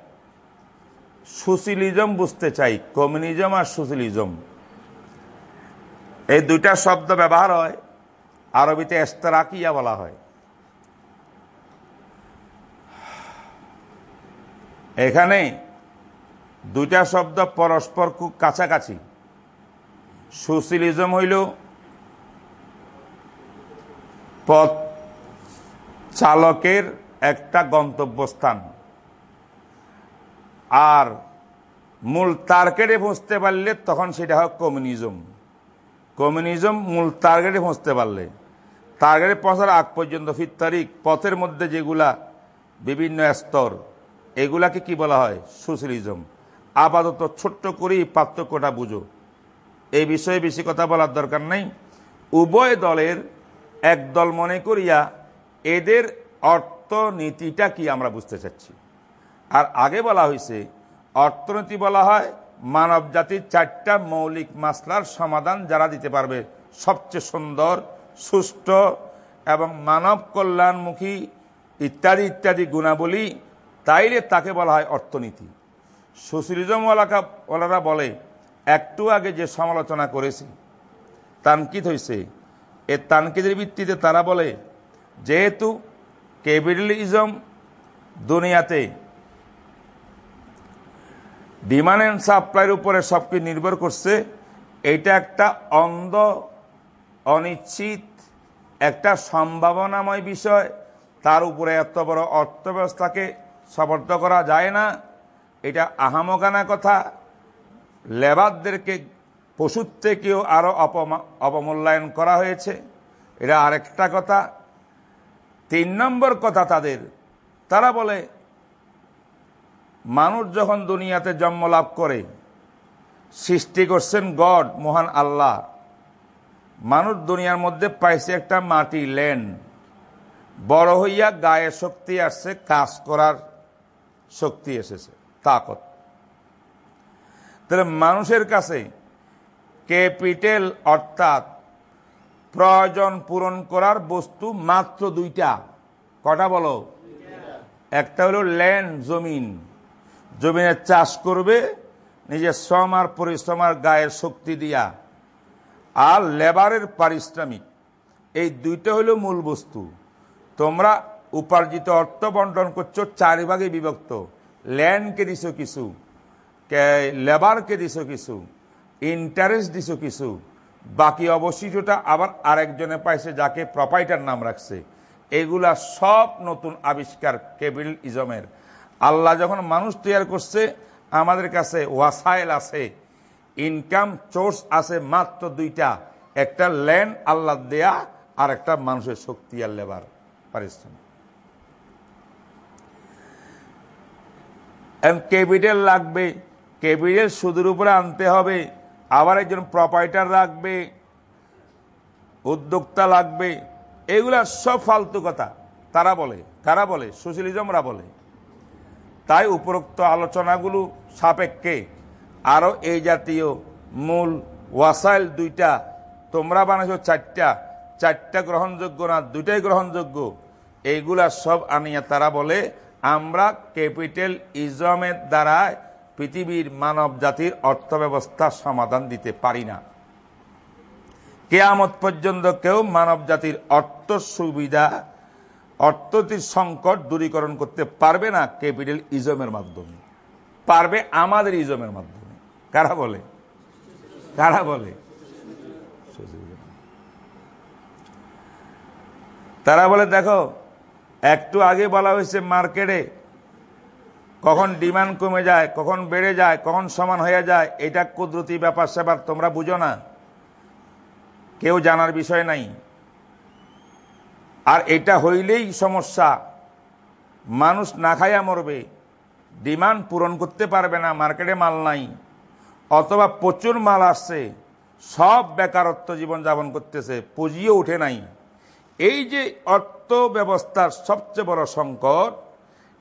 সুশিলিজম বুঝতে চাই। কমিউনিজম আর সোশ্যালিজম এই দুইটা শব্দ ব্যবহার হয়, আরবিতে এস্তারাকিয়া বলা হয়। এখানে দুইটা শব্দ পরস্পর খুব কাছাকাছি। সোশ্যালিজম হইল পথ চালকের একটা গন্তব্যস্থান। আর মূল টার্গেটে পৌঁছতে পারলে তখন সেটা হয় কমিউনিজম। কমিউনিজম মূল টার্গেটে পৌঁছতে পারলে। টার্গেটে পৌঁছার আগ পর্যন্ত ফির তারিখ, পথের মধ্যে যেগুলা বিভিন্ন স্তর, এগুলাকে কি বলা হয়? সোশ্যালিজম আপাতত ছোট্ট করেই পার্থক্যটা বুঝো। এই বিষয়ে বেশি কথা বলার দরকার নেই। উভয় দলের এক দল মনে করিয়া এদের অর্থনীতিটা কি আমরা বুঝতে চাচ্ছি? আর আগে বলা হয়েছে অর্থনীতি বলা হয় মানব জাতির চারটা মৌলিক মাসলার সমাধান যারা দিতে পারবে। সবচেয়ে সুন্দর, সুষ্ঠু এবং মানব কল্যাণমুখী ইত্যাদি ইত্যাদি গুণাবলী, তাইলে তাকে বলা হয় অর্থনীতি। সোশ্যালিজম ওয়ালারা বলে, একটু আগে যে সমালোচনা করেছি, তানকিদ হয়েছে এ তানকিদের ভিত্তিতে তারা বলে, যেহেতু ক্যাপিটালিজম দুনিয়াতে ডিমান্ড অ্যান্ড সাপ্লাইয়ের উপরে সব কিছু নির্ভর করছে, এটা একটা অন্ধ, অনিশ্চিত একটা সম্ভাবনাময় বিষয়। তার উপরে এত বড় অর্থব্যবস্থাকে সমর্থ করা যায় না। এটা আহামগানা কথা। লেবারদেরকে, পশুর থেকেও আরও অপমূল্যায়ন করা হয়েছে। এটা আরেকটা কথা। তিন নম্বর কথা তাদের। তারা বলে মানুষ যখন দুনিয়াতে জন্ম লাভ করে, সৃষ্টি করছেন গড, মহান আল্লাহ, মানুষ দুনিয়ার মধ্যে পাইছে একটা মাটি ল্যান্ড বড় হইয়া গায়ে শক্তি আসছে, কাজ করার শক্তি এসেছে, তাকত। তাহলে মানুষের কাছে ক্যাপিটাল অর্থাৎ প্রয়োজন পূরণ করার বস্তু মাত্র দুইটা। কটা বলো? একটা হলো ল্যান্ড জমিন। জমিনের চাষ করবে, নিজের শ্রম আর পরিশ্রম আর গায়ের শক্তি দিয়া। আর লেবারের পারিশ্রমিক, এই দুইটা হলো মূল বস্তু। তোমরা উপার্জিত অর্থ বন্টন করছ চার ভাগে বিভক্ত। ল্যান্ডকে দিছো কিছু লেবারকে দিছো কিছু, ইন্টারেস্ট দিছো কিছু, বাকি অবশিষ্টটা আবার আরেকজনে পাইছে যাকে প্রপাইটার নাম রাখছে। এগুলা সব নতুন আবিষ্কার কেবিল ইজমের। আল্লাহ যখন মানুষ তৈরি করছে, আমাদের কাছে ওয়াসাইল আছে। ইনকাম সোর্স আছে মাত্র দুইটা। একটা ল্যান্ড আল্লাহ দেয়া, আর একটা মানুষের শক্তি আর লেবার, পারিশ্রমিক। ক্যাপিটাল লাগবে, ক্যাপিটাল সুদের উপরে আনতে হবে। আবার একজন প্রপাইটার রাখবে, উদ্যোক্তা লাগবে। এগুলা সব ফালতু কথা। তারা বলে, কারা বলে? সোশ্যালিজমরা বলে। তাই উপরোক্ত আলোচনাগুলো সাপেক্ষে। আরও এই জাতীয় মূল ওয়াসাইল দুইটা, তোমরা বানাইছো চারটা চারটা গ্রহণযোগ্য না দুইটাই গ্রহণযোগ্য, এইগুলা সব আনিয়া তারা বলে, আমরা ক্যাপিটাল ইজমের দ্বারা পৃথিবীর মানব জাতির অর্থব্যবস্থার সমাধান দিতে পারি না। কেয়ামত পর্যন্ত কেউ মানব জাতির অর্থ সুবিধা অর্থনীতির সংকট দূরীকরণ করতে পারবে না ক্যাপিটাল ইজমের মাধ্যমে। পারবে আমাদের ইজমের মাধ্যমে। কারা বলে? কারা বলে? তারা বলে, দেখো, একটু আগে বলা হয়েছে মার্কেটে কখন ডিমান্ড কমে যায়, কখন বেড়ে যায়, কখন সমান হয়ে যায়, এটা কুদরতি ব্যাপার সেবার তোমরা বুঝো না। কেউ জানার বিষয় নাই। আর এটা হইলেই সমস্যা। মানুষ না খাইয়া মরবে, ডিমান্ড পূরণ করতে পারবে না, মার্কেটে মাল নাই, অথবা প্রচুর মাল আসছে, সব বেকারত্ব জীবনযাপন করতেছে, পুঁজিও উঠে নাই। এই যে অর্থ ব্যবস্থার সবচেয়ে বড় সংকট,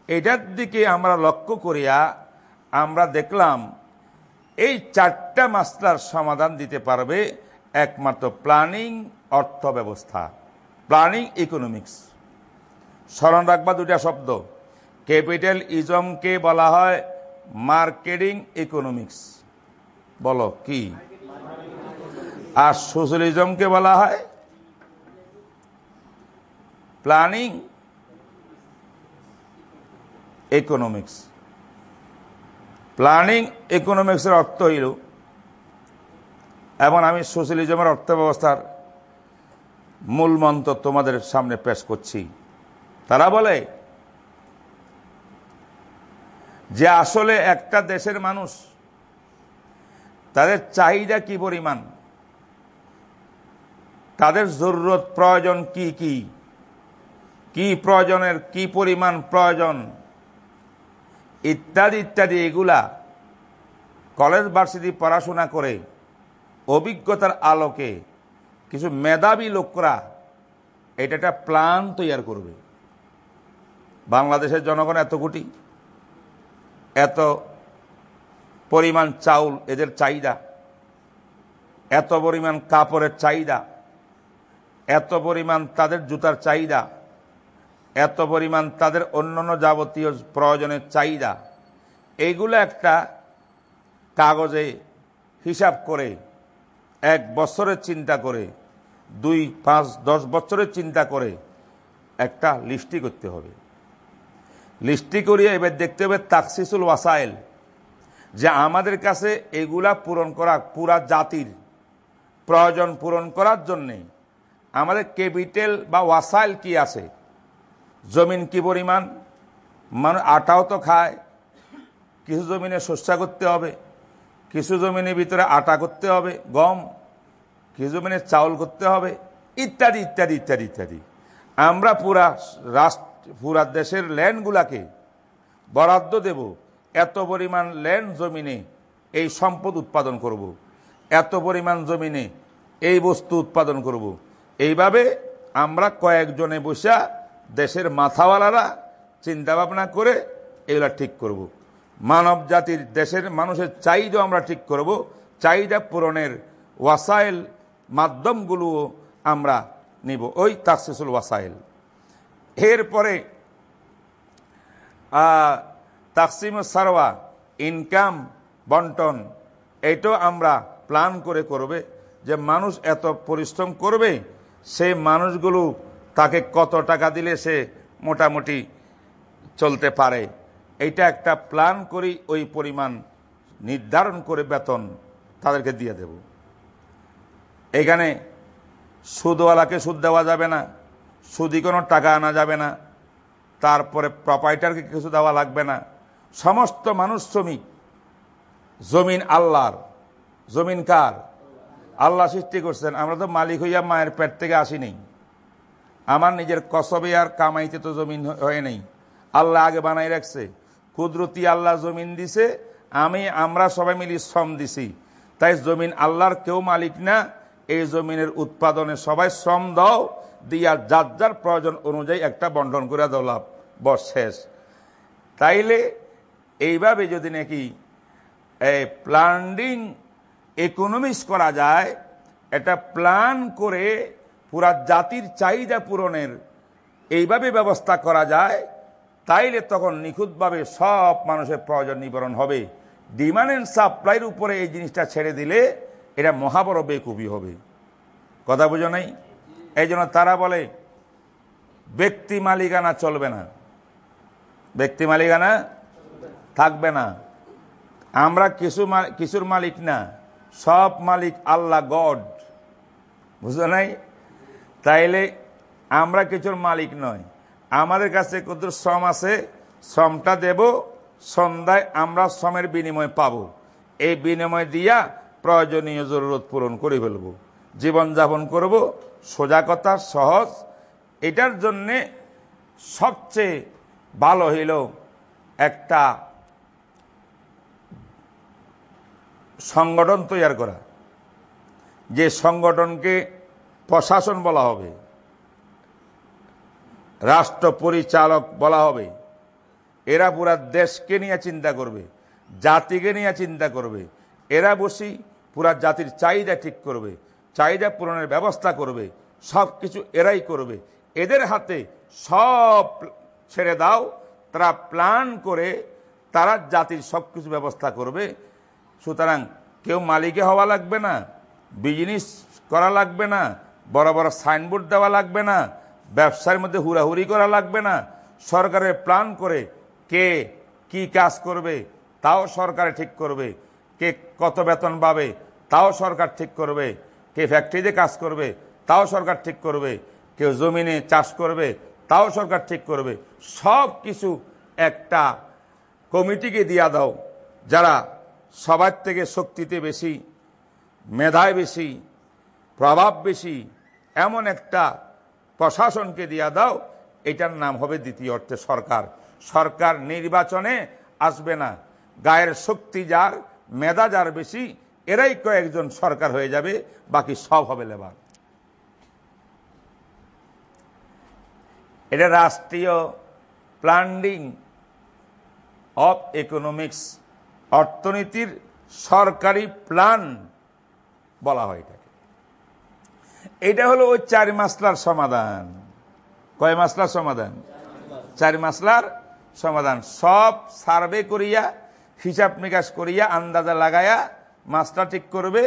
এটার দিকে আমরা লক্ষ্য করিয়া আমরা দেখলাম, এই চারটা মাস্টার সমাধান দিতে পারবে একমাত্র প্ল্যানিং অর্থ ব্যবস্থা প্ল্যানিং ইকোনমিক্স। স্মরণ রাখবা দুটা শব্দ। ক্যাপিটাল ইজমকে বলা হয় মার্কেটিং ইকোনমিক্স। বলো, কি? আর সোশ্যালিজমকে বলা হয় প্ল্যানিং ইকোনমিক্স। প্ল্যানিং ইকোনমিক্সের অর্থ হইল, এবং আমি সোশ্যালিজমের অর্থ ব্যবস্থার মূল মন্ত্র তোমাদের সামনে পেশ করছি। তারা বলে, যে আসলে একটা দেশের মানুষ, তাদের চাহিদা কি পরিমাণ? তাদের জরুরত প্রয়োজন কি কি? কি প্রয়োজনের কি পরিমাণ প্রয়োজন? ইত্যাদি ইত্যাদি, এগুলা কলেজ ভার্সিটি পড়াশোনা করে অভিজ্ঞতার আলোকে কিছু মেধাবী লোকরা এটা একটা প্ল্যান তৈরি করবে। বাংলাদেশের জনগণ এত কোটি, এত পরিমাণ চাউল এদের চাহিদা, এত পরিমাণ কাপড়ের চাহিদা, এত পরিমাণ তাদের জুতার চাহিদা, এত পরিমাণ তাদের অন্যান্য যাবতীয় প্রয়োজনের চাহিদা এইগুলো একটা কাগজে হিসাব করে, এক বছরের চিন্তা করে দুই, পাঁচ, দশ বছরের চিন্তা করে একটা লিস্টি করতে হবে। লিস্টি করিয়ে এবার দেখতে হবে তাকসিসুল ওয়াসাইল, যে আমাদের কাছে এগুলা পূরণ করা, পুরা জাতির প্রয়োজন পূরণ করার জন্যে আমাদের ক্যাপিটাল বা ওয়াসাইল কি আছে? জমিন কি পরিমাণ? মানুষ আটাও তো খায়। কিছু জমিনে শস্যা করতে হবে, কিছু জমিনের ভিতরে আটা করতে হবে, গম জমিনে চাউল করতে হবে, ইত্যাদি ইত্যাদি ইত্যাদি ইত্যাদি আমরা পুরা রাষ্ট্র, পুরা দেশের ল্যান্ডগুলাকে বরাদ্দ দেব এত পরিমাণ ল্যান্ড জমিনে এই সম্পদ উৎপাদন করব। এত পরিমাণ জমিনে এই বস্তু উৎপাদন করব। এইভাবে আমরা কয়েকজনে বসা দেশের মাথাওয়ালারা চিন্তা ভাবনা করে এগুলা ঠিক করব। মানব জাতির দেশের মানুষের চাহিদা আমরা ঠিক করব চাহিদা পূরণের ওয়াসাইল মাধ্যমগুলো আমরা নিব। ওই তাকসিসুল ওয়াসাইল। এরপরে তাকসিম সারওয়া, ইনকাম, বন্টন, এটাও আমরা প্ল্যান করে করবে যে মানুষ এত পরিশ্রম করবে সেই মানুষগুলো তাকে কত টাকা দিলে সে মোটামুটি চলতে পারে। এটা একটা প্ল্যান করি ওই পরিমাণ নির্ধারণ করে বেতন তাদেরকে দিয়ে দেব। এখানে সুদওয়ালাকে সুদ দেওয়া যাবে না সুদি কোনো টাকা আনা যাবে না, তারপরে প্রপাইটারকে কিছু দেওয়া লাগবে না। সমস্ত মানুষ শ্রমিক। জমিন আল্লাহর। জমিন কার? আল্লাহ সৃষ্টি করছেন। আমরা তো মালিক হইয়া মায়ের পেট থেকে আসি নেই। আমার নিজের কসবে আর কামাইতে তো জমিন হয়ে নেই। আল্লাহ আগে বানাই রাখছে। কুদরতি আল্লাহ জমিন দিছে। আমি, আমরা সবাই মিলি শ্রম দিছি। তাই জমিন আল্লাহর কেউ মালিক না। এই জমিনের উৎপাদনে সবাই শ্রম দাও, দিয়া যার যার প্রয়োজন অনুযায়ী একটা বন্টন করে দলাপ বস শেষ। তাইলে এইভাবে যদি নাকি প্ল্যান্ডিং ইকোনমিক্স করা যায় এটা প্ল্যান করে পুরা জাতির চাহিদা পূরণের এইভাবে ব্যবস্থা করা যায়, তাইলে তখন নিখুঁতভাবে সব মানুষের প্রয়োজন নিবারণ হবে। ডিমান্ড অ্যান্ড সাপ্লাইয়ের উপরে এই জিনিসটা ছেড়ে দিলে এটা মহাবড় বেকুবি হবে। কথা বুঝো নাই? এই জন্য তারা বলে, ব্যক্তি মালিকানা চলবে না। ব্যক্তি মালিকানা থাকবে না। আমরা কিছু কিছুর মালিক না। সব মালিক আল্লাহ, গড। বুঝলো নাই? তাইলে আমরা কিছুর মালিক নয় আমাদের কাছে কত শ্রম আছে, শ্রমটা দেব, সন্ধ্যায় আমরা শ্রমের বিনিময় পাব। এই বিনিময় দিয়া প্রয়োজনীয় জরুরত পূরণ করে ফেলব। জীবনযাপন করব, সোজা কথা, সহজ। এটার জন্যে সবচেয়ে ভালো হইল একটা সংগঠন তৈরি করা। যে সংগঠনকে প্রশাসন বলা হবে, রাষ্ট্র পরিচালক বলা হবে। এরা পুরা দেশকে নিয়ে চিন্তা করবে, জাতিকে নিয়ে চিন্তা করবে। এরা বসি পুরা জাতির চাহিদা ঠিক করবে, চাহিদা পূরণের ব্যবস্থা করবে সব কিছু এরাই করবে। এদের হাতে সব ছেড়ে দাও, তারা প্ল্যান করে তারা জাতির সব কিছু ব্যবস্থা করবে। সুতরাং কেউ মালিকে হওয়া লাগবে না বিজনেস করা লাগবে না, বড় বড় সাইনবোর্ড দেওয়া লাগবে না, ব্যবসার মধ্যে হুড়াহুড়ি করা লাগবে না। সরকারের প্ল্যান করে কে কি কাজ করবে, তাও সরকারে ঠিক করবে। কে কত বেতন পাবে, তাও সরকার ঠিক করবে। কে ফ্যাক্টরিতে কাজ করবে, তাও সরকার ঠিক করবে। কেউ জমিনে চাষ করবে, তাও সরকার ঠিক করবে। সব কিছু একটা কমিটিকে দিয়া দাও, যারা সবার থেকে শক্তিতে বেশি, মেধায় বেশি, প্রভাব বেশি, এমন একটা প্রশাসনকে দিয়া দাও, এটার নাম হবে দ্বিতীয় অর্থে সরকার। সরকার নির্বাচনে আসবে না। গায়ের শক্তি যার মেধা যার বেশি, এরাই কয়েকজন সরকার হয়ে যাবে, বাকি সব হবে লেবার। এটা রাষ্ট্রীয় প্ল্যান্ডিং অফ ইকোনমিক্স অর্থনীতির সরকারি প্ল্যান বলা হয় এটাকে। এটা হলো ওই চার মাসলার সমাধান। কয় মাসলার সমাধান? চার মাসলার সমাধান। সব সার্ভে করিয়া হিসাব করিয়া আন্দাজা লাগায়া মাসটা ঠিক করবে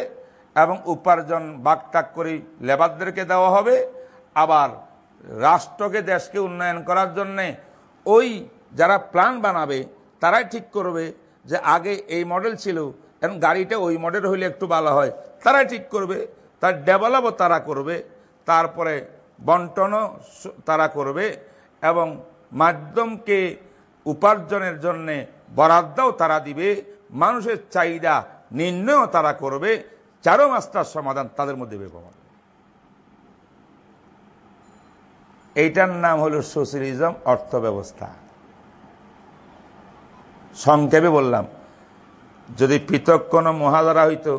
এবং উপার্জন বাকটাক করে লেবারদেরকে দেওয়া হবে। আবার রাষ্ট্রকে, দেশকে উন্নয়ন করার জন্যে ওই যারা প্ল্যান বানাবে, তারাই ঠিক করবে যে আগে এই মডেল ছিল এখন গাড়িটা ওই মডেল হইলে একটু ভালো হয়। তারাই ঠিক করবে, তার ডেভেলপও তারা করবে, তারপরে বন্টনও তারা করবে এবং মাধ্যমকে উপার্জনের জন্যে বরাদ্দও তারা দিবে, মানুষের চাহিদা নির্ণয়ও তারা করবে, চারো মাস্টার সমাধান তাদের মধ্যে বেপমান এইটার নাম হলো সোশ্যালিজম অর্থ ব্যবস্থা সংক্ষেপে বললাম, যদি পৃথক কোনো মহাদারা হইতো,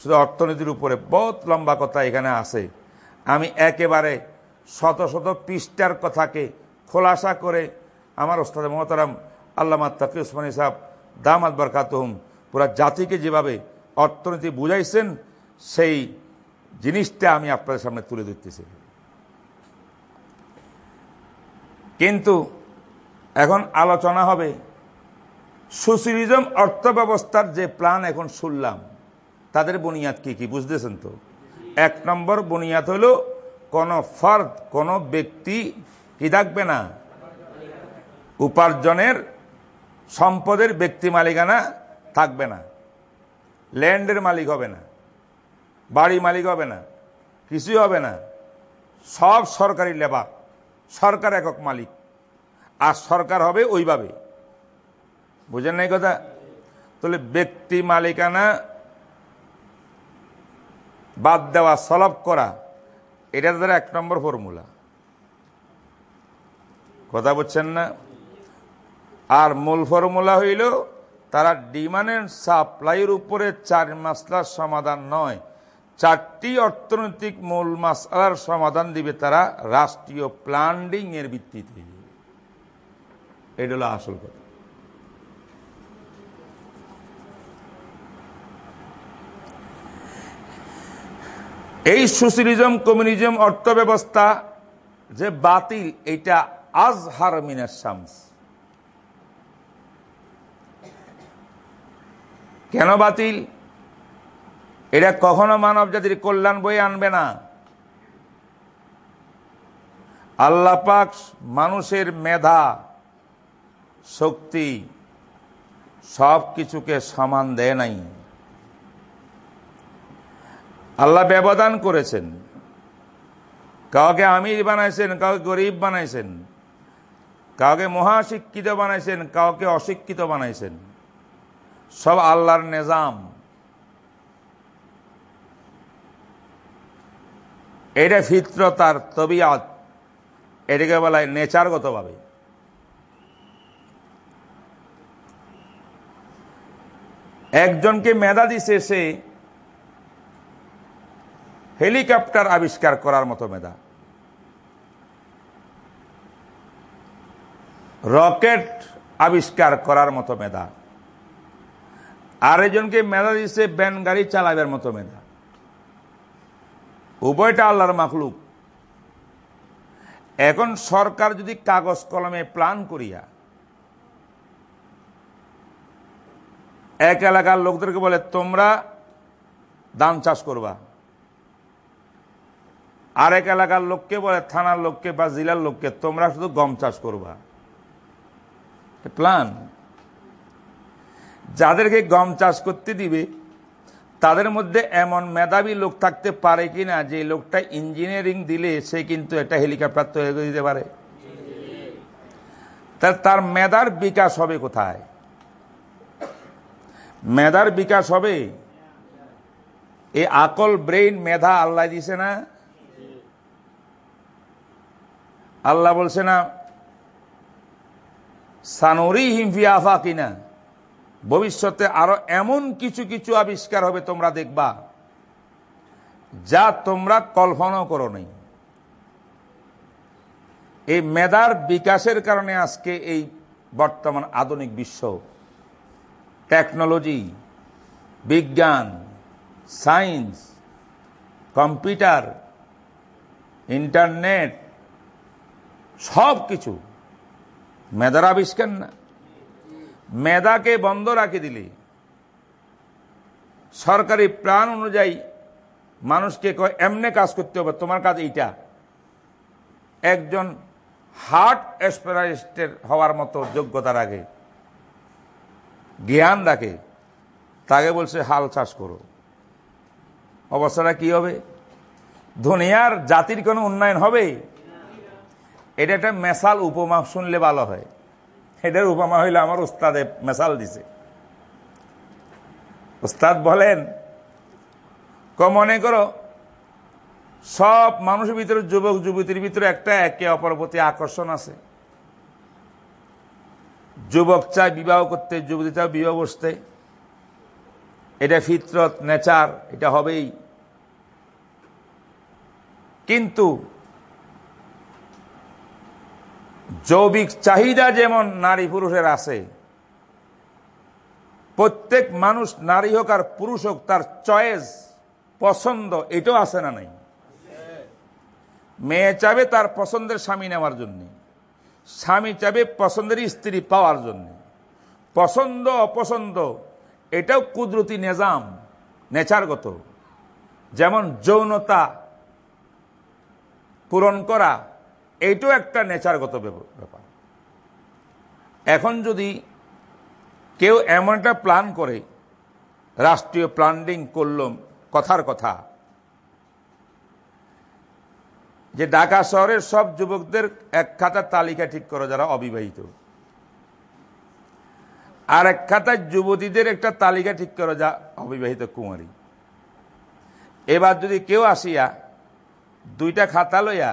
শুধু অর্থনীতির উপরে বহুত লম্বা কথা এখানে আছে, আমি একেবারে শত শত পৃষ্ঠার কথাকে খোলাসা করে আমার ওস্তাদ মহতারাম আল্লামা তাকি উসমানী সাহেব দাম আকবর খাতুম পুরা জাতিকে যেভাবে অর্থনীতি বুঝাইছেন, সেই জিনিসটা আমি আপনাদের সামনে তুলে ধরতেছি। কিন্তু এখন আলোচনা হবে সোশ্যালিজম অর্থ ব্যবস্থার যে প্ল্যান এখন শুনলাম, তাদের বুনিয়াদ কি কি বুঝতেছেন তো? এক নম্বর বুনিয়াদ হলো, কোন ফর্দ, কোন ব্যক্তি কি থাকবে না? উপার্জনের সম্পদের ব্যক্তি মালিকানা থাকবে না। ল্যান্ডের মালিক হবে না। বাড়ি মালিক হবে না। কিছুই হবে না। সব সরকারি লেবার, সরকার একক মালিক। আর সরকার হবে ওইভাবে। বুঝেন নাই কথা? তাহলে ব্যক্তি মালিকানা বাদ দেওয়া, সলভ করা, এটা তাদের এক নম্বর ফর্মুলা। কথা বলছেন না? আর মূল ফর্মুলা হইল, তারা ডিমান্ড সাপ্লাইয়ের উপরে চার মাসলার সমাধান নয়। চারটি অর্থনৈতিক মূল মাসলার সমাধান দিবে তারা রাষ্ট্রীয় প্ল্যান্ডিং এর ভিত্তিতে। এটা হলো আসল কথা। এই সোশ্যালিজম কমিউনিজম অর্থ ব্যবস্থা যে বাতিল, এটা আজহার মিনার শামস। কেন বাতিল? এটা কখনো মানব জাতির কল্যাণ বই আনবে না। আল্লাপাক মানুষের মেধা, শক্তি সব কিছুকে সমান দেয় নাই। আল্লাহ ব্যবধান করেছেন। কাউকে আমির বানাইছেন, কাউকে গরিব বানাইছেন, কাউকে মহাশিক্ষিত বানাইছেন, কাউকে অশিক্ষিত বানাইছেন। সব আল্লাহর নিজাম। এটা ফিত্রতার তবিয়াত। এটাকে বলা হয় নেচারগতভাবে। একজনকে মেধা দিছে সে হেলিকপ্টার আবিষ্কার করার মতো মেধা। রকেট আবিষ্কার করার মতো মেধা। আরেকজনকে মেধা দিচ্ছে ব্যান গাড়ি চালাবার মতো মেধা। উভয়টা আল্লাহর মাখলুক। এখন সরকার যদি কাগজ কলমে প্ল্যান করিয়া এক এলাকার লোকদেরকে বলে, তোমরা ধান চাষ করবা। আরেক এলাকার লোককে বলে, থানার লোককে বা জেলার লোককে তোমরা শুধু গম চাষ করবা। প্ল্যান। যাদেরকে গম চাষ করতে দিবে, তাদের মধ্যে এমন মেধাবী লোক থাকতে পারে কিনা, যে লোকটা ইঞ্জিনিয়ারিং দিলে সে কিন্তু একটা হেলিকপ্টার তৈরি করে দিতে পারে। তার মেধার বিকাশ হবে কোথায়? মেধার বিকাশ হবে? এই আকল ব্রেইন মেধা আল্লাহ দিছে না? আল্লাহ বলছে না সানুরি হিমফি আফা কিনা ভবিষ্যতে আরও এমন কিছু কিছু আবিষ্কার হবে তোমরা দেখবা, যা তোমরা কল্পনাও করো নেই। এই মেধার বিকাশের কারণে আজকে এই বর্তমান আধুনিক বিশ্ব, টেকনোলজি, বিজ্ঞান, সায়েন্স, কম্পিউটার, ইন্টারনেট সব কিছু মেধার আবিষ্কার না। মেধাকে বন্ধ রাখে দিলে। সরকারি প্রাণ অনুযায়ী মানুষকে কয়, এমনে কাজ করতে হবে, তোমার কাজ এইটা। একজন হার্ট স্পেশালিস্টের হওয়ার মতো যোগ্যতা রাখে, জ্ঞান রাখে, তাকে বলছে, হাল চাষ করো। অবস্থাটা কি হবে? দুনিয়ার জাতির কোনো উন্নয়ন হবে? এটা একটা মেসাল উপমা শুনলে ভালো হয়। এটার উপমা হইলে আমার উস্তাদে মেসাল দিছে। উস্তাদ বলেন, ক মনে করো, সব মানুষের ভিতরে, যুবক যুবতীর ভিতরে একটা একে অপর প্রতি আকর্ষণ আছে। যুবক চায় বিবাহ করতে, যুবতী চায় বিবাহ বসতে। এটা ফিতরত, নেচার, এটা হবেই। কিন্তু জৈবিক চাহিদা যেমন নারী পুরুষের আছে, প্রত্যেক মানুষ নারী হোক আর পুরুষ হোক, তার চয়েস, পছন্দ, এটাও আছে না নাই? মেয়ে চাবে তার পছন্দের স্বামী নেওয়ার জন্য, স্বামী চাবে পছন্দের স্ত্রী পাওয়ার জন্য। পছন্দ, অপছন্দ, এটাও কুদরতি নিজাম, নেচারগত। যেমন যৌনতা পূরণ করা এইটাও একটা নেচারগত ব্যাপার। এখন যদি কেউ এমন একটা প্ল্যান করে, রাষ্ট্রীয় প্ল্যান্ডিং করল, কথার কথা, যে ঢাকা শহরের সব যুবকদের এক খাতার তালিকা ঠিক করো যারা অবিবাহিত। আর এক খাতার যুবতীদের একটা তালিকা ঠিক করো যা অবিবাহিত কুমারী। এবার যদি কেউ আসিয়া দুইটা খাতা লইয়া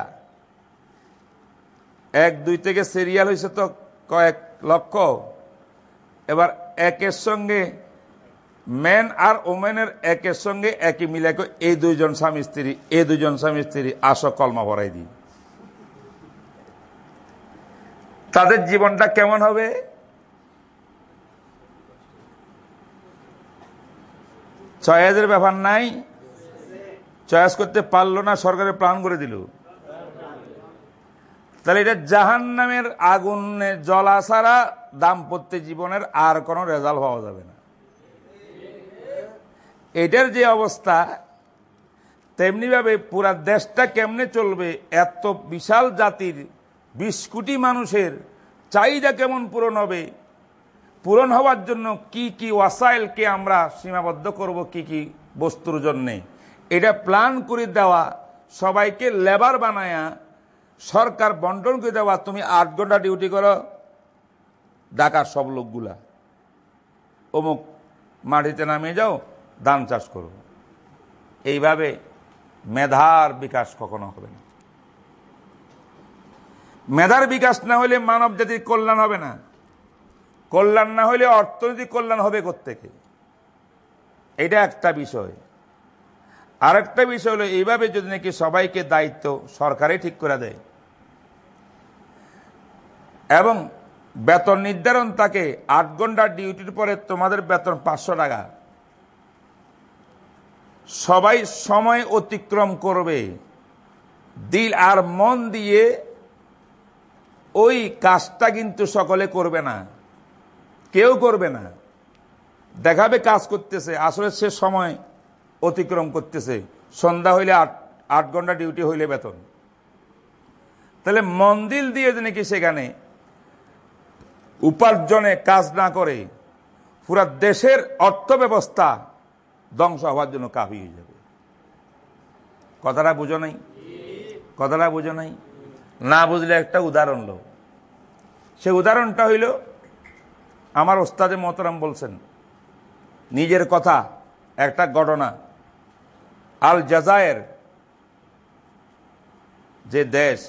এক, দুই থেকে সিরিয়াল হয়েছে তো কয়েক লক্ষ। এবার একের সঙ্গে ম্যান আর ওমেনের একের সঙ্গে একই মিলে এই দুইজন স্বামী স্ত্রী, এই দুইজন স্বামী স্ত্রী, আসো কলমা ভরাই দিই। তাদের জীবনটা কেমন হবে? চয়েসের ব্যাপার নাই। চয়েস করতে পারল না, সরকারের প্রাণ করে দিল। তাহলে এটা জাহান নামের আগুনে জলা ছাড়া দাম্পত্য জীবনের আর কোনো রেজাল্ট পাওয়া যাবে না। এটার যে অবস্থা তেমনিভাবে পুরা দেশটা কেমনে চলবে, এত বিশাল জাতির বিশ কোটি মানুষের চাহিদা কেমন পূরণ হবে, পূরণ হওয়ার জন্য কি কি ওয়াসাইলকে আমরা সীমাবদ্ধ করব, কি কি বস্তুর জন্যে, এটা প্ল্যান করে দেওয়া, সবাইকে লেবার বানায়া সরকার বন্টন করে দেওয়া, তুমি আট ঘণ্টা ডিউটি করো। ডাকার সব লোকগুলা, অমুক মাটিতে নামিয়ে যাও, ধান চাষ করো। এইভাবে মেধার বিকাশ কখনো হবে না। মেধার বিকাশ না হলে মানব জাতির কল্যাণ হবে না। কল্যাণ না হলে অর্থনৈতিক কল্যাণ হবে কোথেকে এটা একটা বিষয়। আরেকটা বিষয় হলো, এইভাবে যদি নাকি সবাইকে দায়িত্ব সরকারে ঠিক করে দেয়, এবং বেতন নির্ধারণ থাকে আট ঘণ্টার ডিউটির পরে তোমাদের বেতন পাঁচশো টাকা, সবাই সময় অতিক্রম করবে, দিল আর মন দিয়ে ওই কাজটা কিন্তু সকলে করবে না, কেউ করবে না। দেখাবে কাজ করতেছে, আসলে সে সময় অতিক্রম করতেছে। সন্ধ্যা হইলে আট আট ঘণ্টা ডিউটি হইলে বেতন। তাহলে মন্দির দিয়ে নাকি সেখানে উপার্জনে কাজ না করে, পুরা দেশের অর্থ ব্যবস্থা ধ্বংস হওয়ার জন্য কাফি হয়ে যাবে। কথাটা বুঝো নাই? কথাটা বুঝো নাই? না বুঝলে একটা উদাহরণ লো সে উদাহরণটা হইল, আমার ওস্তাদে মতরাম বলছেন, নিজের কথা, একটা ঘটনা। আল জাজায়ের যে দেশ,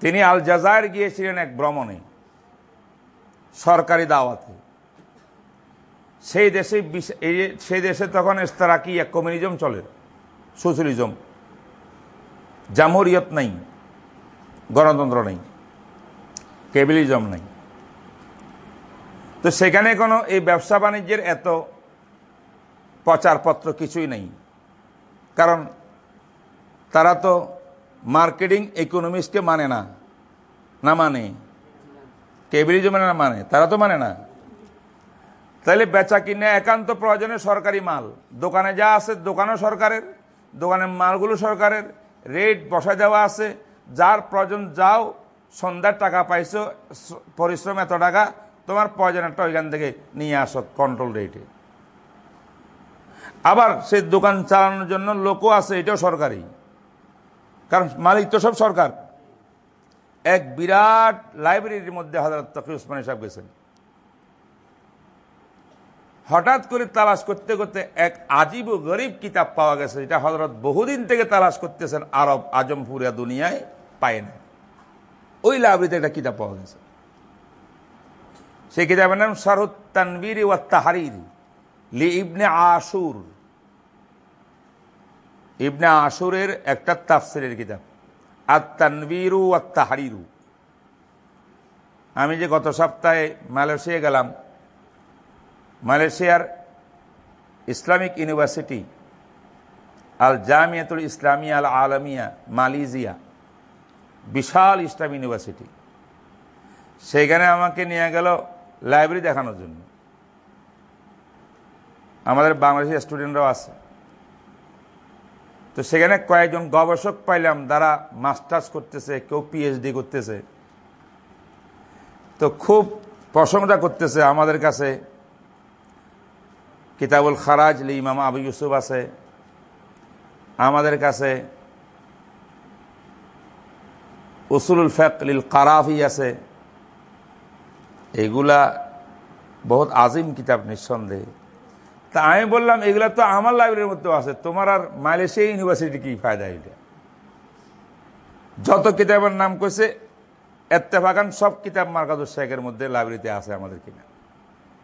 তিনি আল জাজায়ের গিয়েছিলেন এক ভ্রমণে, সরকারি দাওয়াতে। সেই দেশে সেই দেশে তখন ইস্তারাকি এক কমিউনিজম চলে, সোশ্যালিজম। জামহরিয়ত নেই, গণতন্ত্র নেই, কেবিলিজম নেই। তো সেখানে কোনো এই ব্যবসা বাণিজ্যের এত প্রচারপত্র কিছুই নেই। কারণ তারা তো মার্কেটিং ইকোনমিক্সকে মানে না না মানে। কেবিলিজম না মানে তারা তো মানে না। তাহলে বেচা কিনে একান্ত প্রয়োজনে সরকারি মাল। দোকানে যা আছে দোকানও সরকারের, দোকানের মালগুলো সরকারের। রেট বসা দেওয়া আছে, যার প্রয়োজন যাও, সন্ধ্যার টাকা পাইছো পরিশ্রম এত টাকা, তোমার প্রয়োজনেরটা ওইখান থেকে নিয়ে আসো কন্ট্রোল রেটে আবার সেই দোকান চালানোর জন্য লোকও আছে, এটাও সরকারি। কারণ মালিক তো সব সরকার। এক বিরাট লাইব্রেরির মধ্যে হজরত তফি উসমান সাহেব গেছেন। হঠাৎ করে তালাশ করতে করতে এক আজীব ও গরিব কিতাব পাওয়া গেছে, যেটা হজরত বহুদিন থেকে তালাশ করতেছেন আরব আজমপুরিয়া দুনিয়ায়, পায় না ওই লাইব্রেরিতে একটা কিতাব পাওয়া গেছে। সেই কিতাবের নাম শারুত তানবির ও তাহারির লি ইবনে আশুর। ইবনে আশুরের একটা তাফসিরের কিতাব আর তানবিরু ও তাহারিরু আমি যে গত সপ্তাহে মালয়েশিয়া গেলাম, মালয়েশিয়ার Islamic university Al Jamiatul Islamia Al Alamia Malaysia বিশাল ইসলাম ইউনিভার্সিটি। সেখানে আমাকে নিয়ে গেল লাইব্রেরি দেখানোর জন্য। আমাদের বাংলাদেশি স্টুডেন্টরাও আছে। তো সেখানে কয়েকজন গবেষক পাইলাম, যারা মাস্টার্স করতেছে, কেউ পিএইচডি করতেছে। তো খুব প্রশংসা করতেছে আমাদের কাছে। কিতাবুল খারাজ লি ইমাম আবু ইউসুফ আছে আমাদের কাছে। উসুলুল ফেক লিল কারাফি আছে। এগুলা বহুত আজিম কিতাব নিঃসন্দেহে। তা আমি বললাম, এগুলা তো আমার লাইব্রেরির মধ্যেও আছে, তোমার আর মালয়েশিয়া ইউনিভার্সিটি কি ফায়দা এটা যত কিতাবের নাম কইছে এত্তেফাকান সব কিতাব মার্কাদুর শেখের মধ্যে লাইব্রেরিতে আছে আমাদের কিনা।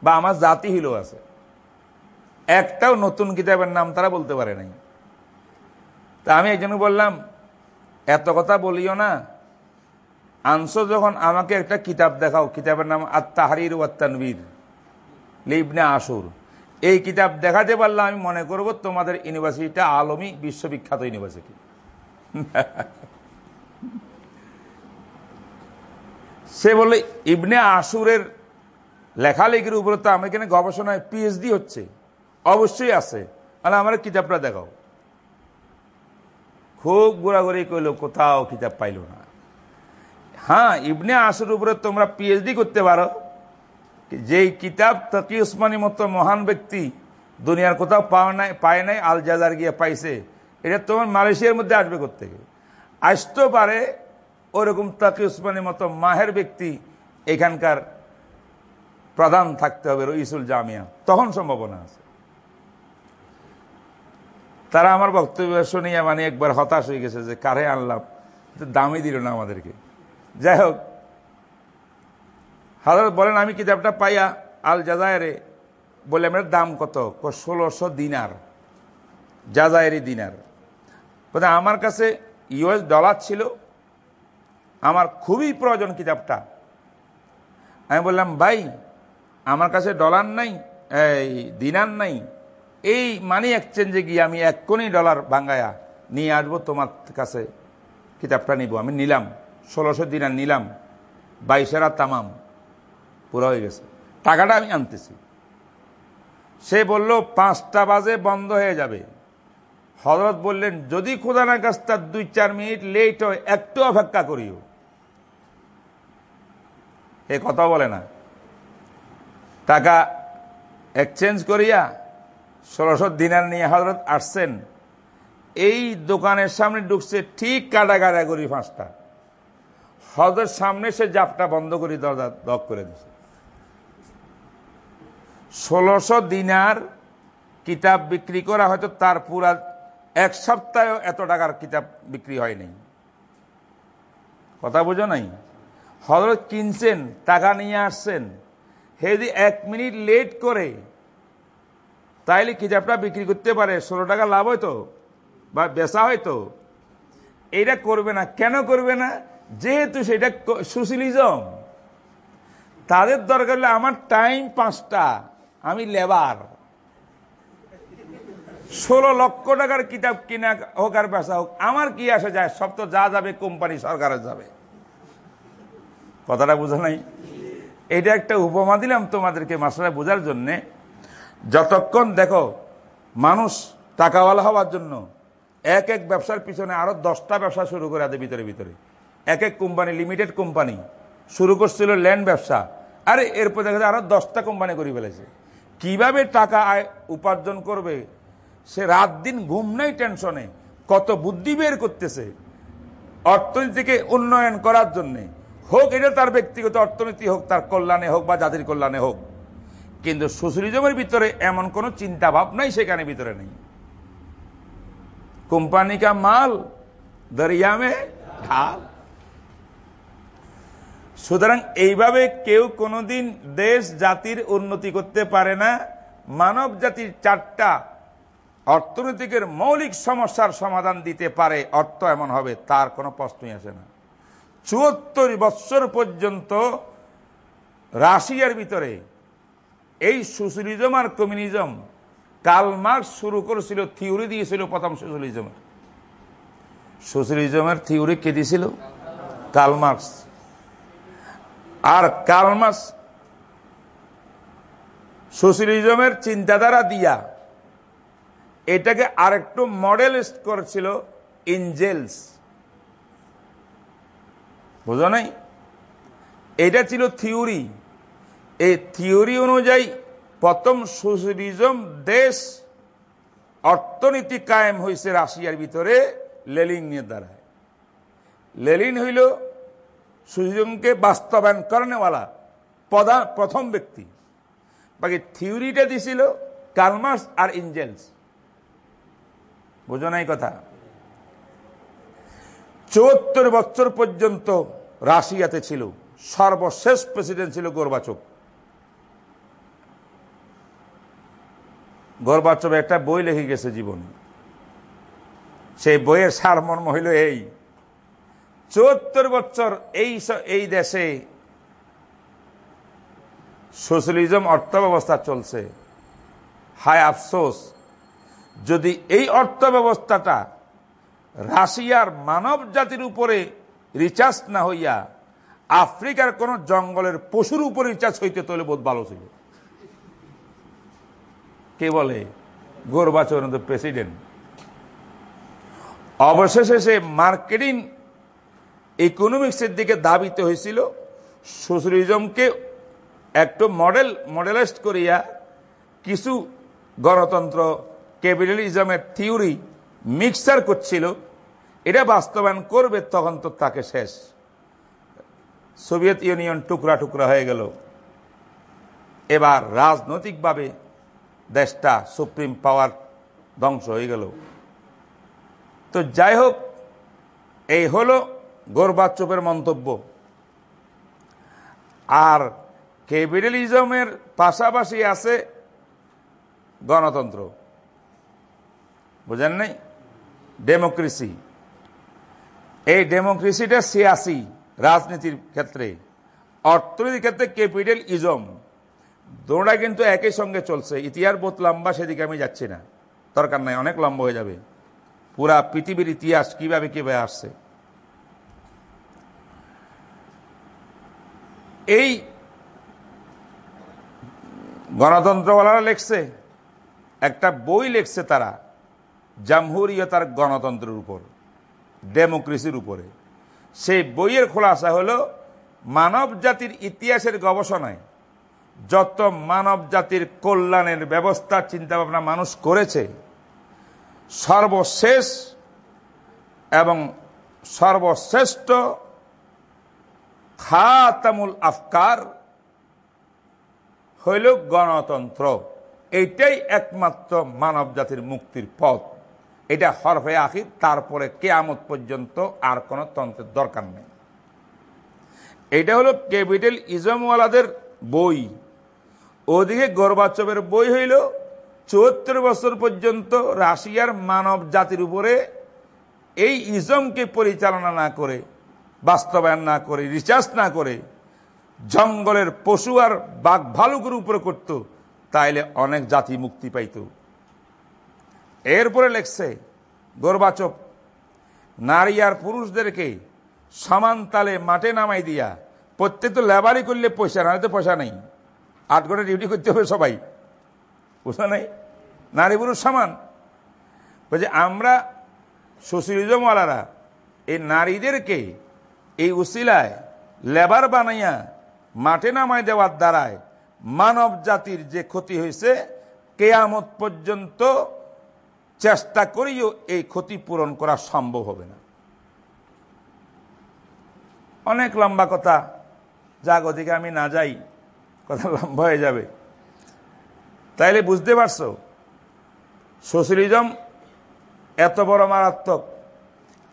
বা আমার জাতি হিলেও আছে। একটাও নতুন কিতাবের নাম তারা বলতে পারে নাই। তা আমি একজন বললাম, এত কথা বলিও না। আনসো যখন আমাকে একটা কিতাব দেখাও, কিতাবের নাম আত্মাহারির ওয়াত্তানবীর, লিবনে আসুর এই কিতাব দেখাতে পারলে আমি মনে করব তোমাদের ইউনিভার্সিটিটা আলমী বিশ্ববিখ্যাত ইউনিভার্সিটি। সে বললে, ইবনে আসুরের লেখালেখির উপরে তো আমার এখানে গবেষণায় পিএইচডি হচ্ছে। অবশ্যই আছে। মানে আমার কিতাবটা দেখাও। খুব ঘোরাঘুরি করল, কোথাও কিতাব পাইল না। হ্যাঁ ইবনে আসুর উপরে তোমরা পিএইচডি করতে পারো। যেই কিতাব তকি উসমানী মতো মহান ব্যক্তি দুনিয়ার কোথাও পাওয়া নাই, পায় নাই, আল জাজার গিয়ে পাইছে, এটা তোমার মালয়েশিয়ার মধ্যে আসবে থেকে আসতেও পারে ওরকম তাকি উসমানীর মতো মাহের ব্যক্তি এখানকার প্রধান থাকতে হবে রইসুল জামিয়া। তখন সম্ভাবনা আছে। তারা আমার বক্তব্য শুনিয়া মানে একবার হতাশ হয়ে গেছে যে কারে আনলাম দামই দিল না আমাদেরকে। যাই হোক হাজরত বলেন, আমি কিতাবটা পাইয়া আল জাজায়রে বলে আমার দাম কত? ষোলোশো দিনার, জাজায়েরি দিনার। আমার কাছে ইউএস ডলার ছিল, আমার খুবই প্রয়োজন কিতাবটা। আমি বললাম, ভাই, আমার কাছে ডলার নাই, এই দিনার নাই, এই মানি এক্সচেঞ্জে গিয়ে আমি এক কোনি ডলার ভাঙ্গায়া নিয়ে আসব, তোমার কাছে কিতাবটা নিব। আমি নিলাম, ষোলোশো দিনার নিলাম, বাইশেরা তামাম। পুরো হয়ে গেছে। টাকাটা আমি আনতেছি। সে বলল, পাঁচটা বাজে, বন্ধ হয়ে যাবে। হজরত বললেন, যদি কাছ তার দুই চার মিনিট লেট হয়, একটু অপেক্ষা করিও। এ কথা বলে না। টাকা এক্সচেঞ্জ করিয়া ষোলোশো দিনার নিয়ে হজরত আসছেন। এই দোকানের সামনে ঢুকছে ঠিক কাটা কাটা করি পাঁচটা। হজরত সামনে সে জাপটা বন্ধ করি দরজা দক করে দিছে। ষোলোশো দিনার কিতাব বিক্রি করা হয়তো তার পুরা এক সপ্তাহে এত টাকার কিতাব বিক্রি হয়নি। কথা বুঝো নাই? হজরত কিনছেন, টাকা নিয়ে আসছেন। হে যদি এক মিনিট লেট করে তাইলে কিতাবটা বিক্রি করতে পারে, ষোলো টাকা লাভ হয়তো বা বেচা হয়তো। এটা করবে না। কেন করবে না? যেহেতু সেটা সোশ্যালিজম তাদের দরকার হলে আমার টাইম পাঁচটা। আমি লেবার। ষোলো লক্ষ টাকার কিতাব কিনা হোক আর বেচা হোক, আমার কি আসে যায়? সব তো যা যাবে, কোম্পানি সরকারের যাবে। কথাটা বুঝা নাই? এটা একটা উপমা দিলাম তোমাদেরকে মাসলা বোঝার জন্যে। যতক্ষণ দেখো, মানুষ টাকাওয়ালা হওয়ার জন্য এক এক ব্যবসার পিছনে আরও দশটা ব্যবসা শুরু করে আদের ভিতরে ভিতরে। এক এক কোম্পানি লিমিটেড কোম্পানি শুরু করছিল ল্যান্ড ব্যবসা। আরে, এরপর দেখা যায় আরও দশটা কোম্পানি করে ফেলেছে। কীভাবে টাকা আয় উপার্জন করবে? সে রাত দিন ঘুম নেই টেনশনে কত বুদ্ধি বের করতেছে অর্থনীতিকে উন্নয়ন করার জন্যে। হোক এটা তার ব্যক্তিগত অর্থনীতি হোক, তার কল্যাণে হোক বা জাতির কল্যাণে হোক। কিন্তু সোশ্যালিজমের ভিতরে এমন কোনো চিন্তা ভাবনাই সেখানে ভিতরে নেই। কোম্পানি কা মাল, দরিয়া মে ঢাল। সুতরাং এইভাবে কেউ কোনোদিন দেশ জাতির উন্নতি করতে পারে না। মানব জাতির চারটা অর্থনৈতিকের মৌলিক সমস্যার সমাধান দিতে পারে। অর্থ এমন হবে, তার কোনো প্রশ্নই আসে না। চুয়াত্তর বৎসর পর্যন্ত রাশিয়ার ভিতরে এই সোশ্যালিজম আর কমিউনিজম কালমার্কস শুরু করেছিল, থিওরি দিয়েছিল, প্রথম সোশ্যালিজমের। সোশ্যালিজমের থিওরি কে দিয়েছিল কালমার্কস আর কালমার্কস সোশ্যালিজমের চিন্তাধারা দিয়া এটাকে আরেকটু মডেলিস্ট করেছিল ইঞ্জেলস বুঝো নাই? এটা ছিল থিওরি। এই থিওরি অনুযায়ী প্রথম সোশ্যালিজম দেশ অর্থনীতি কায়েম হয়েছে রাশিয়ার ভিতরে লেলিনের দ্বারা লেলিন হইল সোশ্যালিজমকে বাস্তবায়ন করানেওয়ালা প্রধান প্রথম ব্যক্তি। বাকি থিওরিটা দিছিল কালমার্স আর ইঞ্জেলস। বোঝো নাই কথা? চুয়াত্তর বছর পর্যন্ত রাশিয়াতে ছিল। সর্বশেষ প্রেসিডেন্ট ছিল গোরবাচক। গোরবাচব একটা বই লিখে গেছে জীবনে। সেই বইয়ের সারমর্ম হইল এই। চুয়াত্তর বছর এই এই দেশে সোশ্যালিজম অর্থ ব্যবস্থা চলছে। হায় আফসোস, যদি এই অর্থ ব্যবস্থাটা রাশিয়ার মানব জাতির উপরে রিচার্জ না হইয়া আফ্রিকার কোন জঙ্গলের পশুর উপরে রিচার্জ হইতে তাহলে বহুত ভালো ছিল। কে বলে? Gorbachev president. অবশেষে সে মার্কেটিং ইকোনমিক্সের দিকে দাবিতে হয়েছিল। সোশ্যালিজমকে একটু মডেল মডেলাইজড করিয়া কিছু গণতন্ত্র ক্যাপিটালিজমের থিওরি মিক্সার করছিল। এটা বাস্তবায়ন করবে তখন তো তাকে শেষ। সোভিয়েত ইউনিয়ন টুকরা টুকরা হয়ে গেল। এবার রাজনৈতিকভাবে দেশটা সুপ্রিম পাওয়ার ধ্বংস হয়ে গেল। তো যাই হোক, এই হলো গোরবাচ্চপের মন্তব্য। আর ক্যাপিটালিজমের পাশাপাশি আছে গণতন্ত্র। বুঝেন নাই? ডেমোক্রেসি এই ডেমোক্রেসিটা সিয়াসি রাজনীতির ক্ষেত্রে। অর্থনীতির ক্ষেত্রে ক্যাপিটাল ইজম দোড়া কিন্তু একই সঙ্গে চলছে। ইতিহাস বহুত লম্বা সেদিকে আমি যাচ্ছি না। দরকার নাই, অনেক লম্বা হয়ে যাবে। পুরা পৃথিবীর ইতিহাস কীভাবে কীভাবে আসছে। এই গণতন্ত্রওয়ালারা লেখছে, একটা বই লেখছে তারা, জামহুরিয়তার গণতন্ত্রের উপর, ডেমোক্রেসির উপরে। সেই বইয়ের খোলাসা হলো মানব জাতির ইতিহাসের গবেষণায় যত মানব জাতির কল্যাণের ব্যবস্থা চিন্তাভাবনা মানুষ করেছে, সর্বশেষ এবং সর্বশ্রেষ্ঠ খাতামুল আফকার হইল গণতন্ত্র। এইটাই একমাত্র মানব জাতির মুক্তির পথ। এটা হরফে আখির, তারপরে কেয়ামত পর্যন্ত আর কোনো তন্ত্রের দরকার নেই। এটা হলো ক্যাপিটাল ইজমওয়ালাদের বই। ওদিকে গর্বাচবের বই হইল, চুয়াত্তর বছর পর্যন্ত রাশিয়ার মানব জাতির উপরে এই ইজমকে পরিচালনা না করে বাস্তবায়ন না করে রিচার্জ না করে, জঙ্গলের পশু আর বাঘ ভালুকের উপরে করত, তাইলে অনেক জাতি মুক্তি পাইত। এরপরে লেখছে, গোরবাচক, নারী আর পুরুষদেরকে সমান তালে মাঠে নামাই দিয়া, প্রত্যেক তো লেবারই করলে পয়সা না তো পয়সা নেই। আট ঘণ্টা ডিউটি করতে হবে সবাই। বুঝা নাই? নারী পুরুষ সমান। বলছে, আমরা সোশ্যালিজমওয়ালারা এই নারীদেরকে উসিলায় লেবার বানাইয়া মাঠে নামাই দেওয়ার দ্বারায় মানব জাতির যে ক্ষতি হয়েছে, কেয়ামত পর্যন্ত চেষ্টা করেও এই ক্ষতি পূরণ করা সম্ভব হবে না। অনেক লম্বা কথা, যাক ওদিকে আমি না যাই, কথা লম্বা হয়ে যাবে। তাইলে বুঝতে পারছ, সোশ্যালিজম এত বড় মারাত্মক।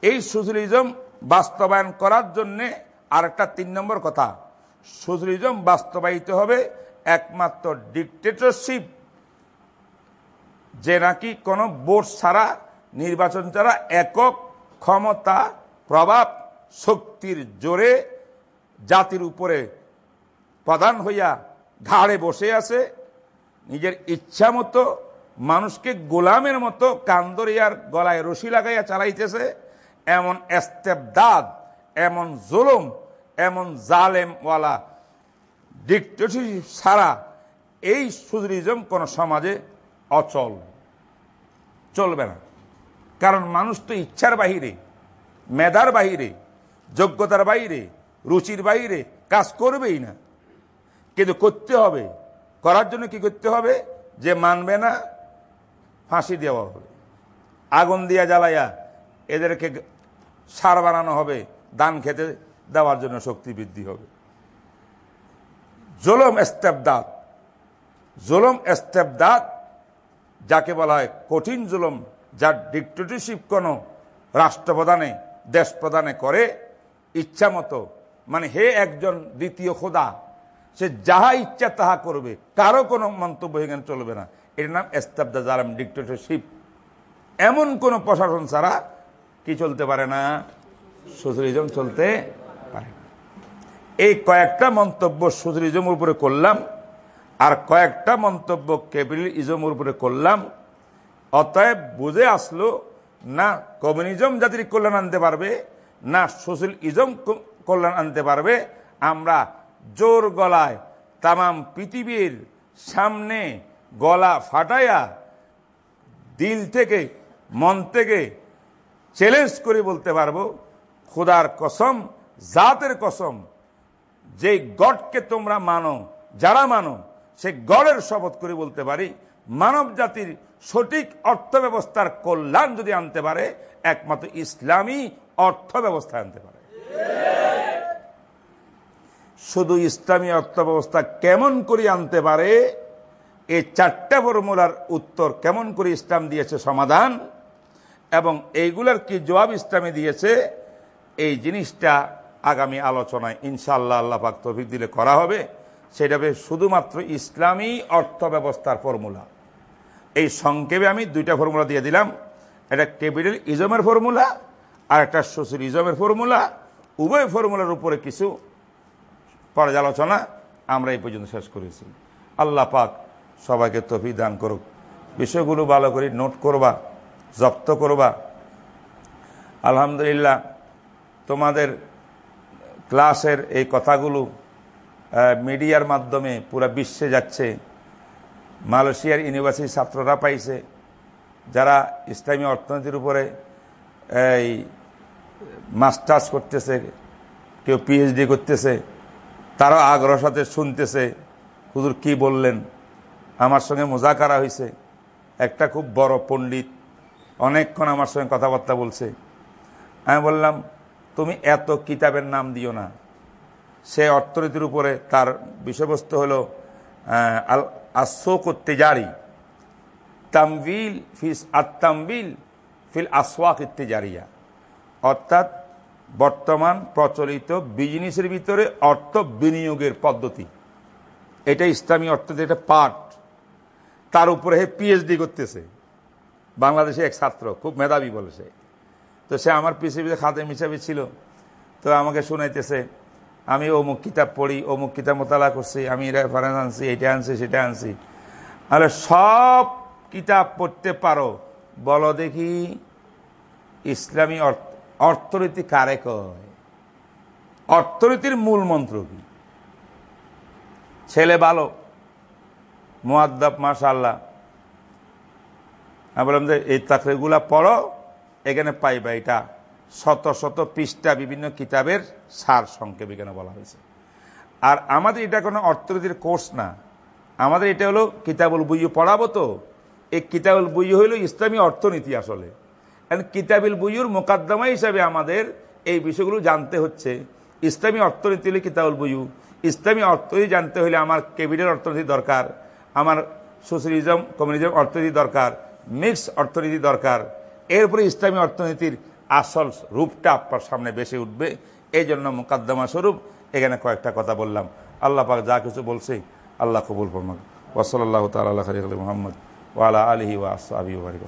এই সোশ্যালিজম বাস্তবায়ন করার জন্যে আরেকটা তিন নম্বর কথা সোশ্যালিজম বাস্তবায়িত হবে একমাত্র ডিকটেটরশিপ যে নাকি কোনো বোর্ড ছাড়া, নির্বাচন ছাড়া একক ক্ষমতা, প্রভাব, শক্তির জোরে জাতির উপরে প্রধান হইয়া ঘাড়ে বসে আছে, নিজের ইচ্ছা মতো মানুষকে গোলামের মতো কান্দরিয়ার গলায় রশি লাগাইয়া চালাইতেছে। এমন এস্তেবদাদ, এমন জুলুম, এমন জালেমওয়ালা ডিকটেটরশিপ ছাড়া এই সুজরিজম কোন সমাজে অচল, চলবে না। কারণ মানুষ তো ইচ্ছার বাহিরে, মেধার বাহিরে, যোগ্যতার বাইরে রুচির বাইরে কাজ করবেই না। কিন্তু করতে হবে, করার জন্য কি করতে হবে? যে মানবে না, ফাঁসি দেওয়া হবে। আগুন দিয়া জ্বালাইয়া এদেরকে সার বানানো হবে দান খেতে দেওয়ার জন্য শক্তি বৃদ্ধি হবে। জোলম এস্তেবদাত জোলম এস্তেবদাত যাকে বলা হয় কঠিন জুলম, যার ডিক্টেটরশিপ কোনো রাষ্ট্রপ্রধানে দেশ প্রদানে করে, ইচ্ছা মতো মানে হে একজন দ্বিতীয় খোদা, সে যাহা ইচ্ছা তাহা করবে, কারও কোনো মন্তব্য এখানে চলবে না। এর নাম এস্তাবদা জালাম ডিক্টেটরশিপ এমন কোন প্রশাসন ছাড়া কি চলতে পারে না? সোশ্যালিজম চলতে পারে এই কয়েকটা মন্তব্য সোশ্যালিজমের উপরে করলাম, আর কয়েকটা মন্তব্য ক্যাপিটালিজমের উপরে করলাম, অতএব বুঝে আসলো, না কমিউনিজম জাতির কল্যাণ আনতে পারবে, না সোশ্যালিজম কল্যাণ আনতে পারবে, আমরা জোর গলায় তাম পৃথিবীর সামনে গলা ফাটাইয়া দিল থেকে, মন থেকে চ্যালেঞ্জ করে বলতে পারব, খুদার কসম, জাতের কসম যে গডকে তোমরা মানো, যারা মানো, সে গড়ের শপথ করে বলতে পারি, মানব জাতির সঠিক অর্থ ব্যবস্থার কল্যাণ যদি আনতে পারে, একমাত্র ইসলামী অর্থ ব্যবস্থা আনতে পারে। শুধু ইসলামী অর্থ ব্যবস্থা কেমন করে আনতে পারে, এই চারটা ফর্মুলার উত্তর কেমন করে ইসলাম দিয়েছে সমাধান এবং এইগুলার কি জবাব ইসলামে দিয়েছে? এই জিনিসটা আগামী আলোচনায় ইনশাল্লাহ আল্লাহ পাক তফিক দিলে করা হবে। সেটা শুধুমাত্র ইসলামী অর্থ ব্যবস্থার ফর্মুলা। এই সংক্ষেপে আমি দুইটা ফর্মুলা দিয়ে দিলাম। একটা ক্যাপিটাল ইজমের ফর্মুলা আর একটা সোশ্যাল ইজমের ফর্মুলা। উভয় ফর্মুলার উপরে কিছু পর্যালোচনা আমরা এই পর্যন্ত শেষ করেছি। আল্লাহ পাক সবাইকে তফি দান করুক। বিষয়গুলো ভালো করে নোট করবা। জপ্ত করবা। আলহামদুলিল্লাহ, তোমাদের ক্লাসের এই কথাগুলো মিডিয়ার মাধ্যমে পুরো বিশ্বে যাচ্ছে। মালয়েশিয়ার ইউনিভার্সিটির ছাত্ররা পাইছে। যারা ইসলামী অর্থনীতির উপরে এই মাস্টার্স করতেছে, কেউ পিএইচডি করতেছে তারা আগ্রহ সাথে শুনতেছে, হুজুর কি বললেন? আমার সঙ্গে মোজাকারা হয়েছে একটা খুব বড় পণ্ডিত অনেকক্ষণ আমার সঙ্গে কথাবার্তা বলছে। আমি বললাম, তুমি এত কিতাবের নাম দিও না। সে অর্থনীতির উপরে তার বিষয়বস্তু হলো আল আসোক তেজারি। তামবিল ফিস আত্মামবিল ফিল আসওয়াক ইত্তেজারিয়া অর্থাৎ বর্তমান প্রচলিত বিজনেসের ভিতরে অর্থ বিনিয়োগের পদ্ধতি। এটা ইসলামী অর্থনীতি একটা পাঠ। তার উপরে পিএইচডি করতেছে। বাংলাদেশে এক ছাত্র, খুব মেধাবী বলেছে। তো সে আমার পিছিয়ে খাতে হিসাবে ছিল। তো আমাকে শুনাইতেছে, আমি অমুক কিতাব পড়ি, অমুক কিতাব মোতালা করছি, আমি রেফারেন্স আনছি, এটা আনছি, সেটা আনছি। তাহলে সব কিতাব পড়তে পারো। বলো দেখি, ইসলামী অর্থ- অর্থনীতি কারে কয়? অর্থনীতির মূল মন্ত্র কি? ছেলে ভালো মোয়াদ্দাব মাশাল্লাহ আমি বললাম যে, এই তাকরিগুলা পড়ো, এখানে পাইবা। এটা শত শত পৃষ্ঠা বিভিন্ন কিতাবের সার সংক্ষেপ এখানে বলা হয়েছে। আর আমাদের এটা কোনো অর্থনীতির কোর্স না। আমাদের এটা হলো কিতাবুল বইয়ে পড়াবো তো। এই কিতাবুল বই হইল ইসলামী অর্থনীতি আসলে। কিতাবুল বইয়ের মোকাদ্দমা হিসাবে আমাদের এই বিষয়গুলো জানতে হচ্ছে। ইসলামী অর্থনীতি হলে কিতাবুল বইয়ু ইসলামী অর্থনীতি জানতে হলে আমার ক্যাপিটাল অর্থনীতি দরকার। আমার সোশ্যালিজম কমিউনিজম অর্থনীতি দরকার। মিক্স অর্থনীতি দরকার। এরপরে ইসলামী অর্থনীতির আসল রূপটা আপনার সামনে বেশি উঠবে। এই জন্য মোকাদ্দমা স্বরূপ, এখানে কয়েকটা কথা বললাম। আল্লাহ পাক যা কিছু বলছে, আল্লাহ কবুল ফরমাক। ওসল আল্লাহ তাল্লাহ মোহাম্মদ ওয়ালা আলহি ওয়া আসসাবি ওয়ারিক